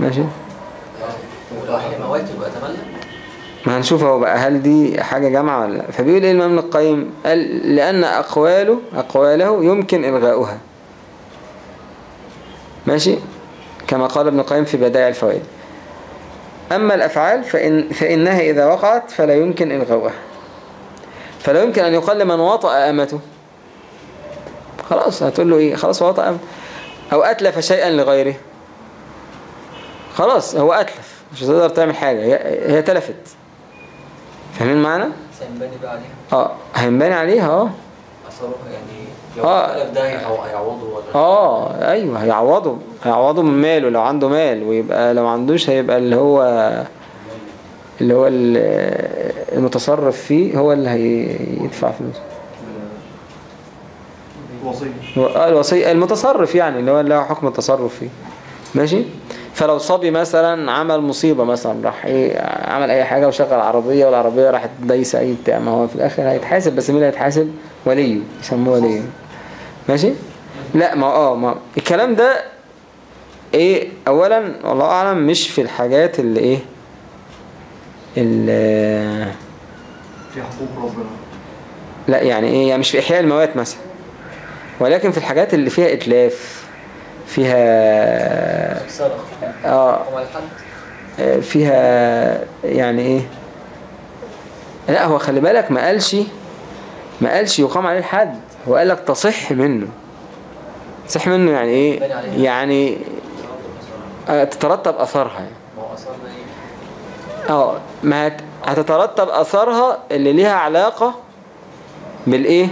ماشي. ولو ما هنشوف هو بقى هل دي حاجة جامعة ولا لأ؟ فبيقول إيه الإمام القيم؟ قال لأن أقواله أقواله يمكن إلغاؤها. ماشي؟ كما قال ابن القيم في بدائع الفوائد. أما الأفعال فإن فإنها إذا وقعت فلا يمكن إلغاؤها. فلا يمكن أن يقال لمن وطأ أمته. خلاص هتقول له إيه؟ خلاص وطأ أمته أو أتلف شيئا لغيره. خلاص هو أتلف مش هتقدر تعمل حاجة هي, هي تلفت. فاهمين معنا؟ سينبني بقى عليها. آه هينبني عليها آه. اثرها يعني لو. اختلف ده هيعو- هيعوضه ولا آه أيوه هيعوضه هيعوضه من ماله لو عنده مال ويبقى لو ما عندوش هيبقى اللي هو اللي هو ال- المتصرف فيه هو اللي هيدفع فلوس. وصية آه، الوصي المتصرف يعني اللي هو له حكم التصرف فيه. ماشي؟ فلو صبي مثلا عمل مصيبة مثلا راح إيه عمل أي حاجة وشغل عربية والعربية راحت دايسة أي بتاع ما هو في الآخر هيتحاسب بس مين اللي هيتحاسب؟ وليه يسموه وليه ماشي؟ لا ما آه ما الكلام ده إيه اولا والله أعلم مش في الحاجات اللي إيه اللي في حقوق ربنا. لا يعني إيه يعني مش في إحياء الموات مثلا ولكن في الحاجات اللي فيها إتلاف. فيها سرق آه آه، فيها يعني إيه؟ لا هو خلي بالك ما قالش ما قالش يقام عليه الحد. هو قال لك تصح منه. تصح منه يعني إيه. يعني آه، تترتب أثرها يعني. إيه؟ آه ما هت- هتترتب أثرها اللي ليها علاقة بالإيه؟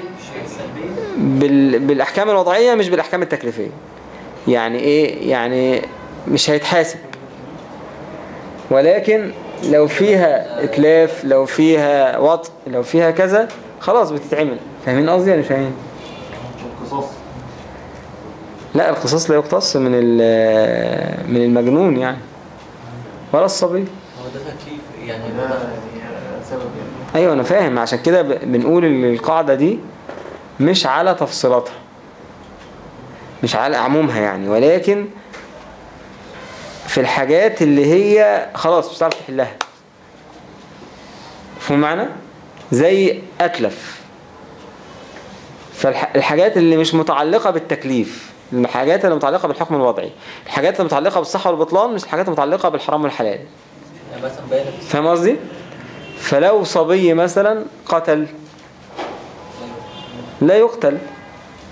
بال... بالأحكام الوضعية مش بالأحكام التكليفية. يعني إيه؟ يعني مش هيتحاسب. ولكن لو فيها اتلاف لو فيها وطء لو فيها كذا خلاص بتتعمل. فاهمين قصدي ولا مش فاهمين؟ القصاص. لا القصاص لا يقتص من ال- من المجنون يعني. ولا الصبي. هو ده تكليف يعني سبب يعني. أيوه أنا فاهم. عشان كده بنقول إن القاعدة دي مش على تفصيلاتها. مش على عمومها يعني ولكن في الحاجات اللي هي خلاص مش هتعرف تحلها. فهم معنى زي أتلف. فالحاجات اللي مش متعلقة بالتكليف الحاجات اللي متعلقة بالحكم الوضعي الحاجات اللي متعلقة بالصحة والبطلان مش الحاجات المتعلقة بالحرام والحلال. فاهم قصدي؟ فلو صبي مثلا قتل. لا يقتل.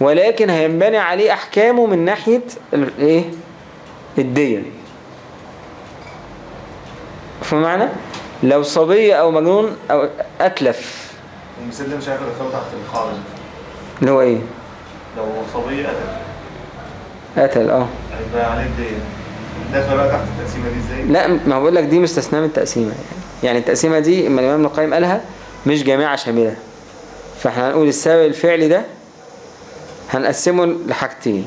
ولكن هينبني عليه أحكامه من ناحية ال- إيه؟ الدية فمعنى لو صبي أو مجنون أو أتلف. المثال ده مش عارف ادخله تحت القاعدة. اللي هو إيه؟ لو صبي قتل. قتل آه. هيبقى عليه الدية داخل بقى تحت التقسيمة دي إزاي؟ لا ما بقول لك دي مستثناة من التقسيمة. يعني يعني التقسيمة دي اما الإمام ابن القيم قالها مش جامعة شاملة. فإحنا هنقول السبب الفعلي ده هنقسمه لحاجتين.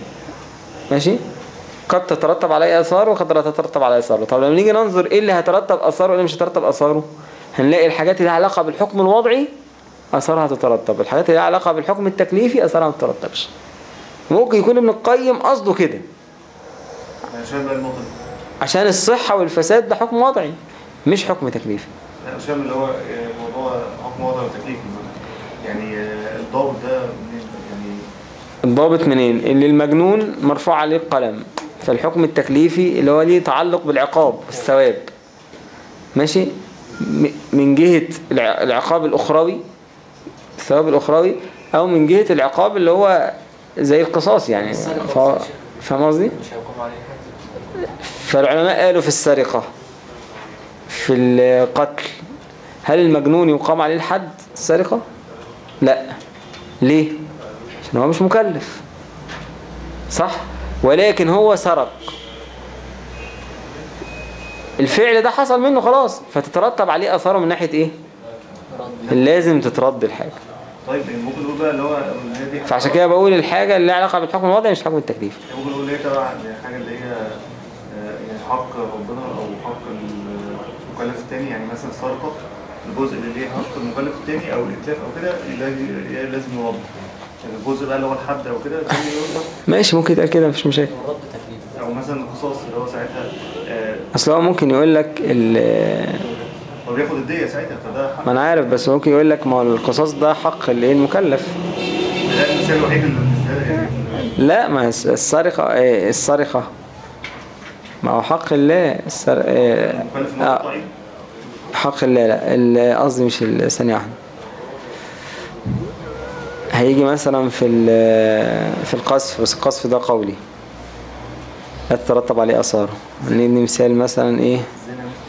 ماشي؟ قد تترتب عليه آثار وقد لا تترتب عليه آثاره. طب لما نيجي ننظر إيه اللي هيترتب آثاره وايه اللي مش هيترتب آثاره هنلاقي الحاجات اللي لها علاقة بالحكم الوضعي آثارها تترتب الحاجات اللي لها علاقة بالحكم التكليفي آثارها ما تترتبش. ممكن يكون ابن القيم قصده كده. دي عشان الصحة والفساد ده حكم وضعي مش حكم تكليفي. فاهم اللي هو آه، موضوع حكم وضع وتكليف يعني آه، الضابط ده الضابط منين؟ اللي المجنون مرفوع عليه القلم. فالحكم التكليفي اللي هو ليه تعلق بالعقاب والثواب ماشي؟ من جهة الع- العقاب الأخروي الثواب الأخروي أو من جهة العقاب اللي هو زي القصاص يعني. فاهم قصدي؟ فالعلماء قالوا في السرقة في القتل. هل المجنون يقام عليه الحد؟ السرقة؟ لا. ليه؟ عشان هو مش مكلف. صح؟ ولكن هو سرق. الفعل ده حصل منه خلاص. فتترتب عليه أثاره من ناحية إيه؟ رد لازم تترد الحاجة. طيب يعني ممكن نقول بقى اللي هو فعشان كده بقول الحاجة اللي لها علاقة بالحكم الوضعي مش حكم التكليف. ممكن نقول اللي هي تبع حاجة اللي هي آه، يعني حق ربنا أو حق المكلف التاني. يعني مثلا السرقة الجزء اللي ليه حق المكلف التاني أو الإتلاف أو كده لازم يوضح. يعني الجزء بقى اللي هو الحد أو كده ماشي ممكن يتقال كده مفيش مشاكل. أو مثلا القصاص اللي هو ساعتها آه، أصل هو ممكن يقول لك ال- هو بياخد الدية ساعتها فده حق. ما أنا عارف بس ممكن يقول لك ما هو القصاص ده حق الايه المكلف. ده المثال الوحيد اللي لا ما الس- السرقة إيه السرقة. ما هو حق الله السر... ضعيف حق الله لا ال- قصدي مش ال- ثانية واحدة. هيجي مثلا في في القذف بس القذف ده قولي. لا تترتب عليه أثاره ندي مثال مثلا إيه؟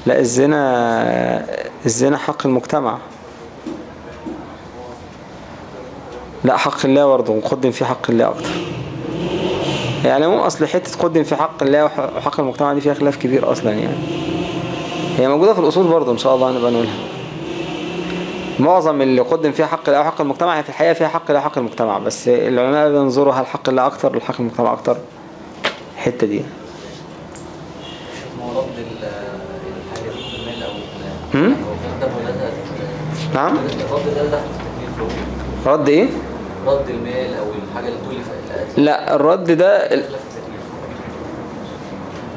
لا الزنا الزنا حق المجتمع. لا حق الله برضه نقدم فيه حق الله أكتر. يعني مو أصل حتة تقدم في حق الله وح- وحق المجتمع دي فيها خلاف كبير أصلا يعني. هي موجودة في الأصول برضه إن شاء الله هنبقى نقولها. معظم اللي قدم فيها حق الله أو حق المجتمع هي في الحقيقة فيها حق الله وحق المجتمع بس العلماء بينظروا هل حق الله أكتر ولا حق المجتمع أكتر الحتة دي هم؟ نعم. رد إيه؟ رد المال أو الحاجة اللي في لا الرد ده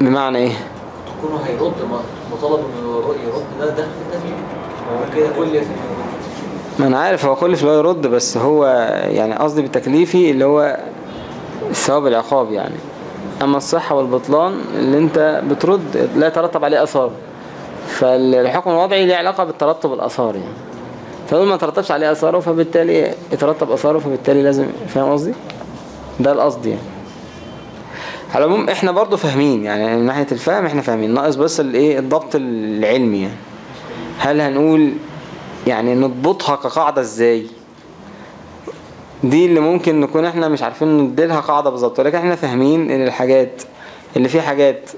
بمعنى إيه؟ كونه هيرد مطالب انه ير- يرد ده ده في التكليف ما أنا عارف هو كل في الوقت يرد بس هو يعني قصدي بالتكليفي اللي هو الثواب العقاب يعني. أما الصحة والبطلان اللي أنت بترد لا يترتب عليه أثار. فالحكم الوضعي ليه علاقة بالترتب الأثار يعني. فأول ما ترتبش عليه أثاره فبالتالي يترتب أثاره فبالتالي لازم فاهم قصدي؟ ده القصد يعني. على العموم إحنا برضو فاهمين يعني من ناحية الفهم إحنا فاهمين ناقص بس الإيه الضبط العلمي يعني. هل هنقول يعني نضبطها كقاعدة إزاي؟ دي اللي ممكن نكون إحنا مش عارفين نديلها قاعدة بالظبط ولكن إحنا فاهمين إن الحاجات اللي فيها حاجات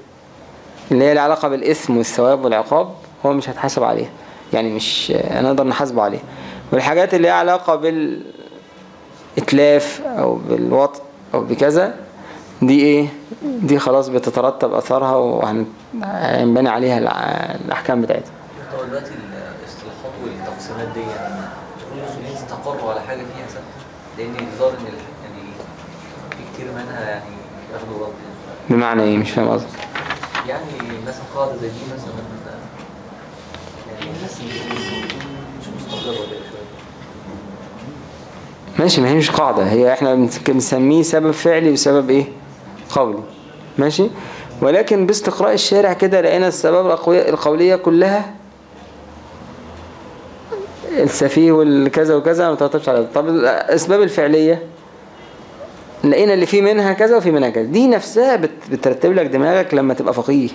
اللي هي العلاقة بالإثم والثواب والعقاب هو مش هتحاسب عليها يعني مش هنقدر نحاسبه عليها. والحاجات اللي هي علاقة بالإتلاف أو بالوطء أو بكذا دي إيه؟ دي خلاص بتترتب أثرها وهنبني عليها الأحكام بتاعتها. هو دلوقتي الاصطلاحات والتقسيمات دي يعني كل المسؤولين استقروا على حاجة فيها ثابتة لأن الظاهر إن يعني في كتير منها يعني ياخدوا رد. بمعنى إيه؟ مش فاهم قصدك. يعني مثلا قاعدة زي دي مثلا يعني إن مش مستقرة ماشي ما هي مش قاعدة هي إحنا بنس- بنسميه سبب فعلي وسبب إيه؟ قولي. ماشي؟ ولكن باستقراء الشارع كده لقينا السبب القولية كلها السفيه والكذا وكذا ما ترتبش على طب الأسباب الفعلية؟ لقينا اللي فيه منها كذا وفي منها كذا. دي نفسها بت- بترتب لك دماغك لما تبقى فقيه.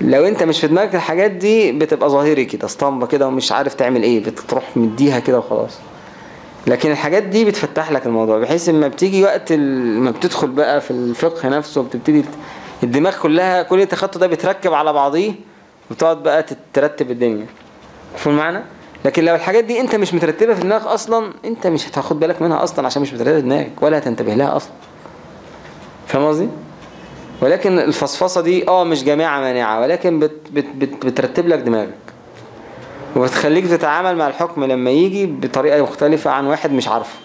لو انت مش في دماغك الحاجات دي بتبقى ظاهري كده اسطمبة كده ومش عارف تعمل إيه بتروح مديها كده وخلاص. لكن الحاجات دي بتفتح لك الموضوع بحيث لما بتيجي وقت ما بتدخل بقى في الفقه نفسه وبتبتدي ت- الدماغ كلها كل اللي ده بيتركب على بعضيه وبتقعد بقى ترتب الدنيا. مفهوم المعنى؟ لكن لو الحاجات دي انت مش مترتبة في دماغك أصلا انت مش هتاخد بالك منها أصلا عشان مش مترتبة في دماغك ولا هتنتبه لها أصلا. فاهم قصدي؟ ولكن الفصفصة دي آه مش جامعة مانعة ولكن بت بت بت بترتب لك دماغك. وبتخليك تتعامل مع الحكم لما يجي بطريقة مختلفة عن واحد مش عارفه.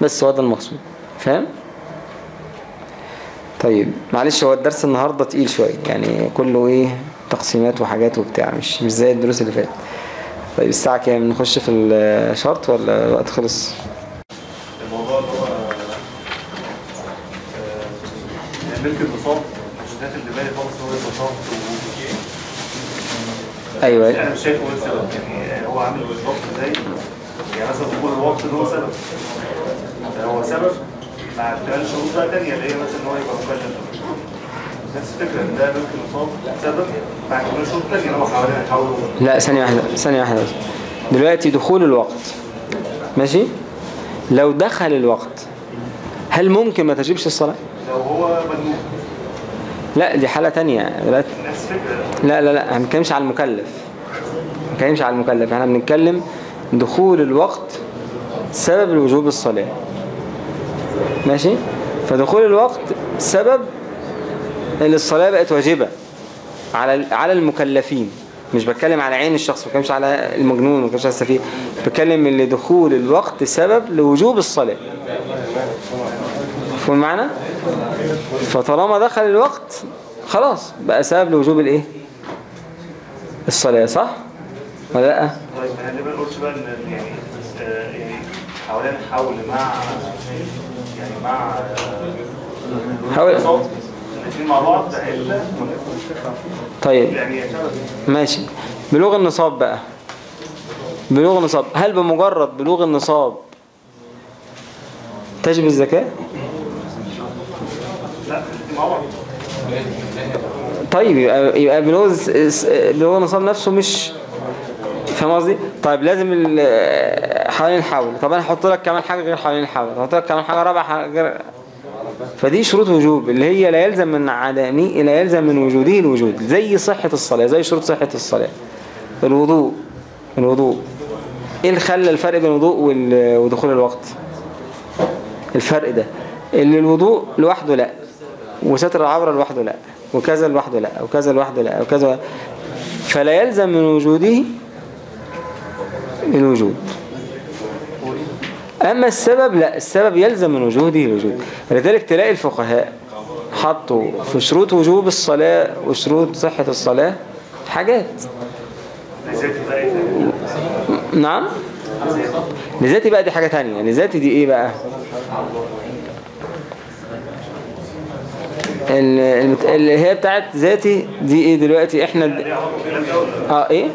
بس هو ده المقصود. فاهم؟ طيب معلش هو الدرس النهاردة تقيل شوية يعني كله إيه تقسيمات وحاجات وبتاع مش مش زي الدروس اللي فاتت. طيب الساعة كام؟ نخش في الشرط ولا الوقت خلص؟ الموضوع اللي هو آه، ملك النصاب مش ده اللي بالي خالص هو النصاب أيوه. أنا مش شايفه هو السبب يعني هو عامل بالظبط إزاي؟ يعني مثلا دخول الوقت ده هو سبب. هو سبب مع احتمال شروط بقى تانية اللي هي مثلا إن هو يبقى مكلف. نفس الفكرة. ده سبب ان هو حوالين يحاول لا ثانية واحدة ثانية واحدة بس. دلوقتي دخول الوقت. ماشي؟ لو دخل الوقت هل ممكن ما تجيبش الصلاة؟ لو هو مجنون. لا دي حالة تانية. دلوقتي لا لا لا ما بنتكلمش على المكلف. ما بنتكلمش على المكلف. إحنا بنتكلم دخول الوقت سبب الوجوب الصلاة. ماشي؟ فدخول الوقت سبب ان الصلاة بقت واجبة على على المكلفين. مش بتكلم على عين الشخص ما بتكلمش على المجنون ما بتكلمش على السفيه. بتكلم ان دخول الوقت سبب لوجوب الصلاة. مفهوم المعنى؟ فطالما دخل الوقت خلاص بقى سبب لوجوب الإيه؟ الصلاة صح؟ ولا لأ؟ طيب أنا ليه ما نقولش بقى إن يعني آه، يعني حوالين حول مع يعني مع حاول الاثنين مع بعض الا طيب. يعني ماشي. بلوغ النصاب بقى. بلوغ النصاب. هل بمجرد بلوغ النصاب تجب الزكاة؟ لا طيب يبقى يبقى بلوغ بلوغ النصاب نفسه مش فاهم قصدي؟ طيب لازم ال- حولان الحول. طب أنا هحط لك كمان حاجة غير حولان الحول. هحط لك كمان حاجة رابعة غير فدي شروط وجوب اللي هي لا يلزم من عدمه لا يلزم من وجوده الوجود زي صحة الصلاة زي شروط صحة الصلاة. الوضوء الوضوء. إيه اللي خلى الفرق بين الوضوء ودخول الوقت؟ الفرق ده. اللي الوضوء لوحده لا وستر العورة لوحده لا وكذا لوحده لا وكذا لوحده لا وكذا. فلا يلزم من وجوده الوجود. أما السبب لا السبب يلزم من وجوده الوجود لذلك تلاقي الفقهاء حطوا في شروط وجوب الصلاة وشروط صحة الصلاة حاجات. إيه؟ نعم؟ لذاتي بقى دي حاجة تانية. لذاتي دي إيه بقى؟ اللي هي بتاعت ذاتي دي إيه دلوقتي؟ إحنا. آه إيه؟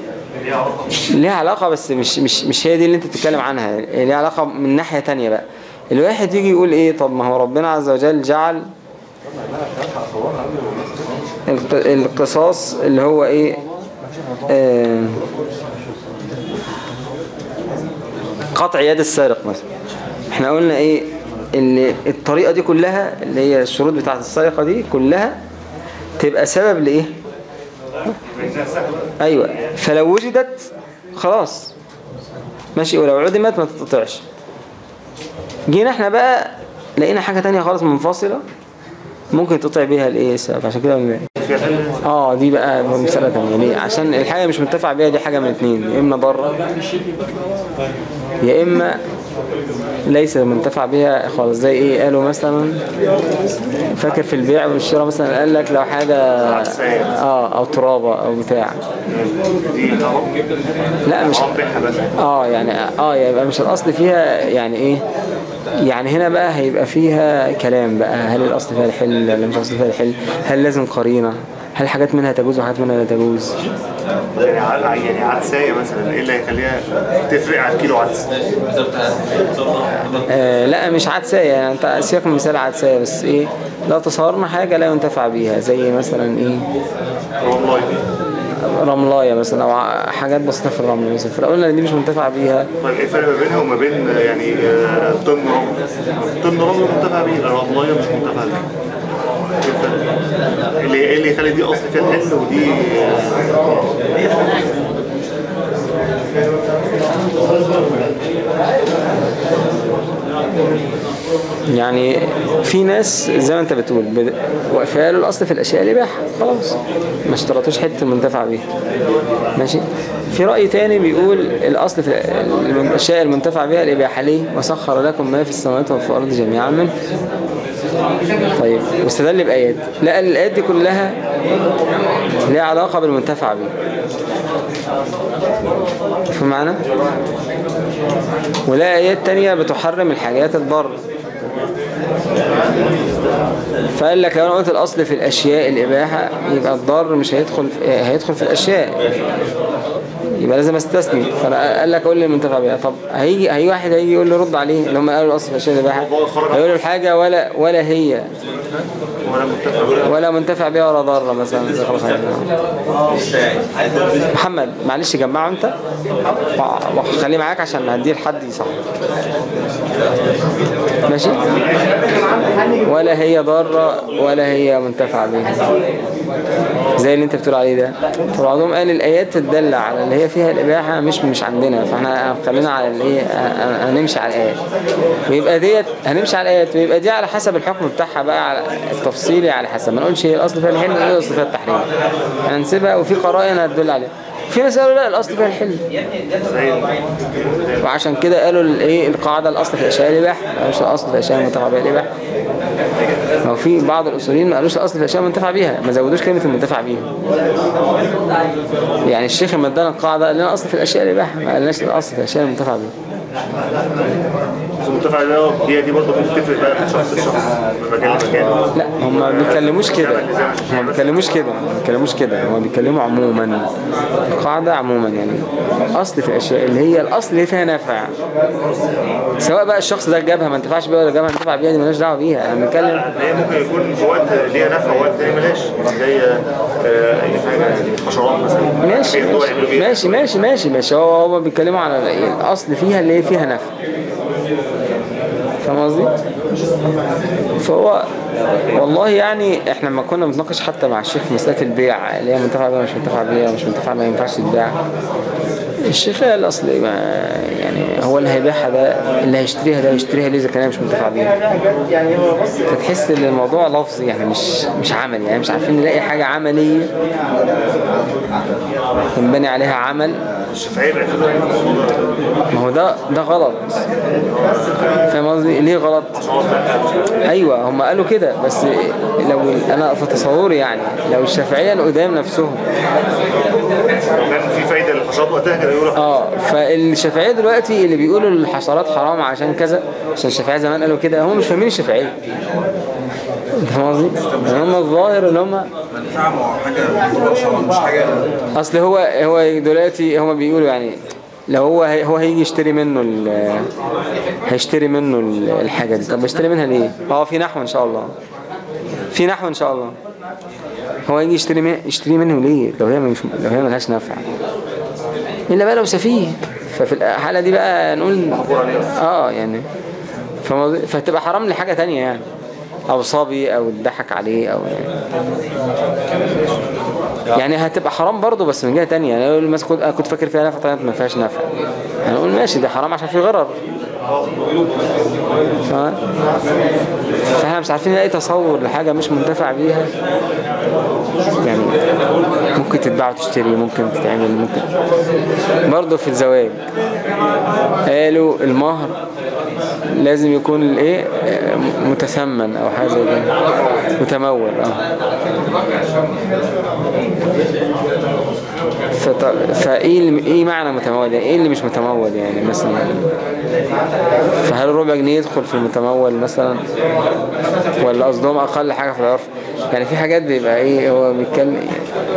ليها علاقة بس مش مش مش هي دي اللي انت بتتكلم عنها. ليها علاقة من ناحية تانية بقى. الواحد يجي يقول إيه؟ طب ما هو ربنا عز وجل جعل الق- القصاص اللي هو إيه؟ آه قطع يد السارق مثلا. إحنا قلنا إيه؟ إن الطريقة دي كلها اللي هي الشروط بتاعت السرقة دي كلها تبقى سبب لإيه؟ أيوه. فلو وجدت خلاص. ماشي. ولو عدمت ما تتقطعش. جينا إحنا بقى لقينا حاجة تانية خالص منفصلة ممكن تقطع بيها الايه السبب عشان كده بن- آه دي بقى مسألة تانية. ليه؟ عشان الحاجة مش متفق بيها دي حاجة من اتنين. يا إما ضرة يا إما ليس منتفع بيها خالص. زي إيه؟ قالوا مثلا فاكر في البيع والشراء مثلا قال لك لو حاجة آه أو ترابة أو بتاع. لا مش آه يعني آه يبقى مش الأصل فيها يعني إيه؟ يعني هنا بقى هيبقى فيها كلام بقى. هل الأصل فيها الحل؟ ولا مش الأصل فيها الحل؟ هل لازم قرينة؟ هل حاجات منها تجوز وحاجات منها لا تجوز؟ يعني يعني عدساية مثلا إيه اللي هيخليها تفرق عن كيلو عدس آه لا مش عدساية. يعني انت سيبك من مثال عدساية بس إيه لو تصورنا حاجة لا ينتفع بيها زي مثلا إيه؟ والله رملاية مثلا ع- حاجات بسيطة في الرمل مثلا. فلو قلنا إن دي مش منتفع بيها. طيب إيه الفرق ما بينها وما بين يعني آه، طن رمل؟ طن رمل منتفع بيه الرملاية مش منتفع بيه إيه؟ اللي اللي يخلي دي اصل فيها الحل ودي يعني في ناس زي ما انت بتقول بد- وقفوا له الأصل في الأشياء الاباحه خلاص. ما اشترطوش حتة المنتفع بيها. ماشي؟ في رأي تاني بيقول الأصل في الأشياء المنتفع بها الاباحه ليه؟ وسخر لكم ما في السماوات وفي الأرض جميعا. منه طيب واستدل بآيات. لا الآيات دي كلها ليها علاقة بالمنتفع به في معنى؟ ولا آيات تانية بتحرم الحاجات الضارة. فقال لك لو أنا قلت الأصل في الأشياء الإباحة يبقى الضار مش هيدخل في هيدخل في الأشياء. يبقى لازم استثني. فقال لك قول لي المنتفع بيها طب هيجي هيجي واحد هيجي يقول لي رد عليه اللي هم قالوا الاصل الاشياء الاباحة هيقول له الحاجة ولا ولا هي. ولا منتفع بيه ولا ضارة مثلا. محمد معلش جمعه انت. وخليه معاك عشان هديه لحد يصح ماشي؟ ولا هي ضارة ولا هي منتفعة بيها زي اللي انت بتقول عليه ده. فبعضهم قال الآيات تدل على اللي هي فيها الإباحة مش مش عندنا. فاحنا خلينا على الايه هنمشي على الآيات. ويبقى ديت هنمشي على الآيات. ويبقى دي على حسب الحكم بتاعها بقى على التفصيلي على حسب. ما نقولش هي الأصل فيها الحل ولا الأصل فيها التحريم. هنسيبها وفي قرائن هتدل عليها. في ناس قالوا لا الأصل فيها الحل وعشان كده قالوا الايه القاعدة الأصل في الاشياء الاباحه ما قالوش الأصل في الاشياء المنتفع بها الاباحه ما في بعض الأصوليين ما قالوش الأصل في الاشياء المنتفع بيها ما زودوش كلمة المنتفع بيها يعني الشيخ لما ادانا القاعدة قال لنا اصل في الأشياء الاباحه ما قالناش الأصل في الاشياء المنتفع بيها. ده هي دي برضه بتفرق بقى من شخص لشخص من مكان لمكان. لا هم ما بيتكلموش كده. هم ما بيتكلموش كده. ما بيتكلموش كده. هم بيتكلموا عموما. القاعدة عموما يعني. أصل في الأشياء اللي هي الأصل اللي فيها نفع. سواء بقى الشخص ده جابها ما انتفعش بيها ولا جابها انتفع بيها دي مالناش دعوة بيها. أنا بنتكلم. هي ممكن يكون في وقت ليها نفع ووقت تاني ملاش زي آه، أي حاجة حشرات مثلا. ماشي. بيها. ماشي ماشي ماشي ماشي. هو هو بيتكلموا على الإيه؟ الأصل فيها اللي هي فيها نفع. فاهم قصدي؟ فهو والله يعني إحنا لما كنا بنتناقش حتى مع الشيخ مسألة البيع اللي هي منتفع بيها مش منتفع بيها مش منتفع ما ينفعش تتباع الشيخ قال اصل إيه ما يعني هو اللي هيبيعها ده اللي هيشتريها ده يشتريها ليه إذا كان مش منتفع بيها فتحس إن الموضوع لفظي يعني مش مش عملي يعني مش عارفين نلاقي حاجة عملية ينبني عليها عمل. ما هو ده ده غلط. فاهم قصدي؟ ليه غلط؟ أيوه هم قالوا كده. بس لو أنا في تصوري يعني لو الشافعية القدام نفسهم. في فايدة للحشرات وقتها كده يقولوا آه فالشافعية دلوقتي اللي بيقولوا الحشرات حرام عشان كذا عشان الشافعية زمان قالوا كده هم مش فاهمين الشافعية. انت فاهم قصدي؟ هم الظاهر إن هم حاجة مش حاجة. أصل هو هو دلوقتي هم بيقولوا يعني لو هو هي هو هيجي يشتري منه ال هيشتري منه ال- الحاجة دي. طب يشتري منها ليه؟ آه في نحو إن شاء الله. في نحو إن شاء الله. هو يجي يشتري من يشتري منه ليه؟ لو هي مش لو هي ملهاش نفع. إلا بقى لو سفيه. ففي الحالة دي بقى نقول آه يعني فتبقى حرام لحاجة تانية يعني. أو صبي أو اتضحك عليه أو يعني. يعني هتبقى حرام برضه بس من جهة تانية. يعني لو مثلا كنت كنت فاكر فيها نفع طلعت ما فيهاش نفع. هنقول ماشي ده حرام عشان في غرر. فاهم؟ فاحنا مش عارفين نلاقي تصور لحاجة مش منتفع بيها. يعني ممكن تتباع وتشتري ممكن تتعمل ممكن. برضه في الزواج. قالوا المهر لازم يكون الايه؟ متثمن أو حاجة زي كده. متمول آه. فط... فايه. إيه معنى متمول؟ يعني إيه اللي مش متمول يعني مثلا؟ فهل ربع جنيه يدخل في المتمول مثلا؟ ولا قصدهم أقل حاجة في العرف؟ يعني في حاجات بيبقى إيه هو بيتكلم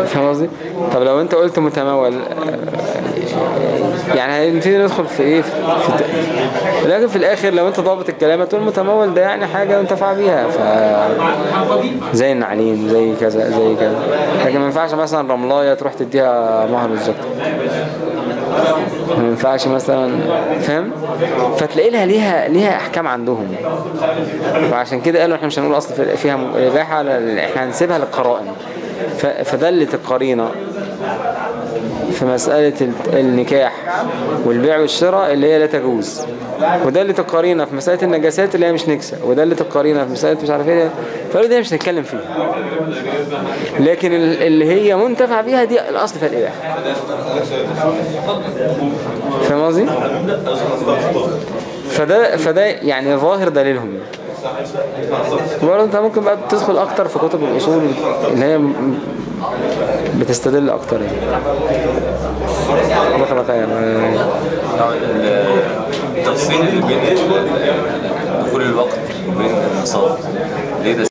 فاهم قصدي؟ طب لو انت قلت متمول يعني هنبتدي ندخل في إيه؟ في لكن في الآخر لو انت ضابط الكلام هتقول متمول ده يعني حاجة ينتفع بيها ف زي النعلين زي كذا زي كذا. لكن ما ينفعش مثلا رملاية تروح تديها مهر الزكاة ما ينفعش مثلا فاهم؟ فتلاقي لها ليها ليها احكام عندهم. فعشان كده قالوا إحنا مش هنقول أصل في- فيها اباحه إحنا هنسيبها للقرائن. فدلت القرينة. في مسألة ال- النكاح والبيع والشراء اللي هي لا تجوز. ودلت القرينة في مسألة النجاسات اللي هي مش نكسة. ودلت القرينة في مسألة مش عارف إيه. فقالوا دي مش هنتكلم فيها لكن ال- اللي هي منتفع بيها دي الأصل فيها الإباحة. فاهم قصدي؟ فده فده يعني ظاهر دليلهم. وبرضه انت ممكن بقى تدخل أكتر في كتب الأصول اللي هي بتستدل أكتر يعني. الله خلق خير التفصيل اللي بين دخول الوقت وبين النصاب. ليه ده؟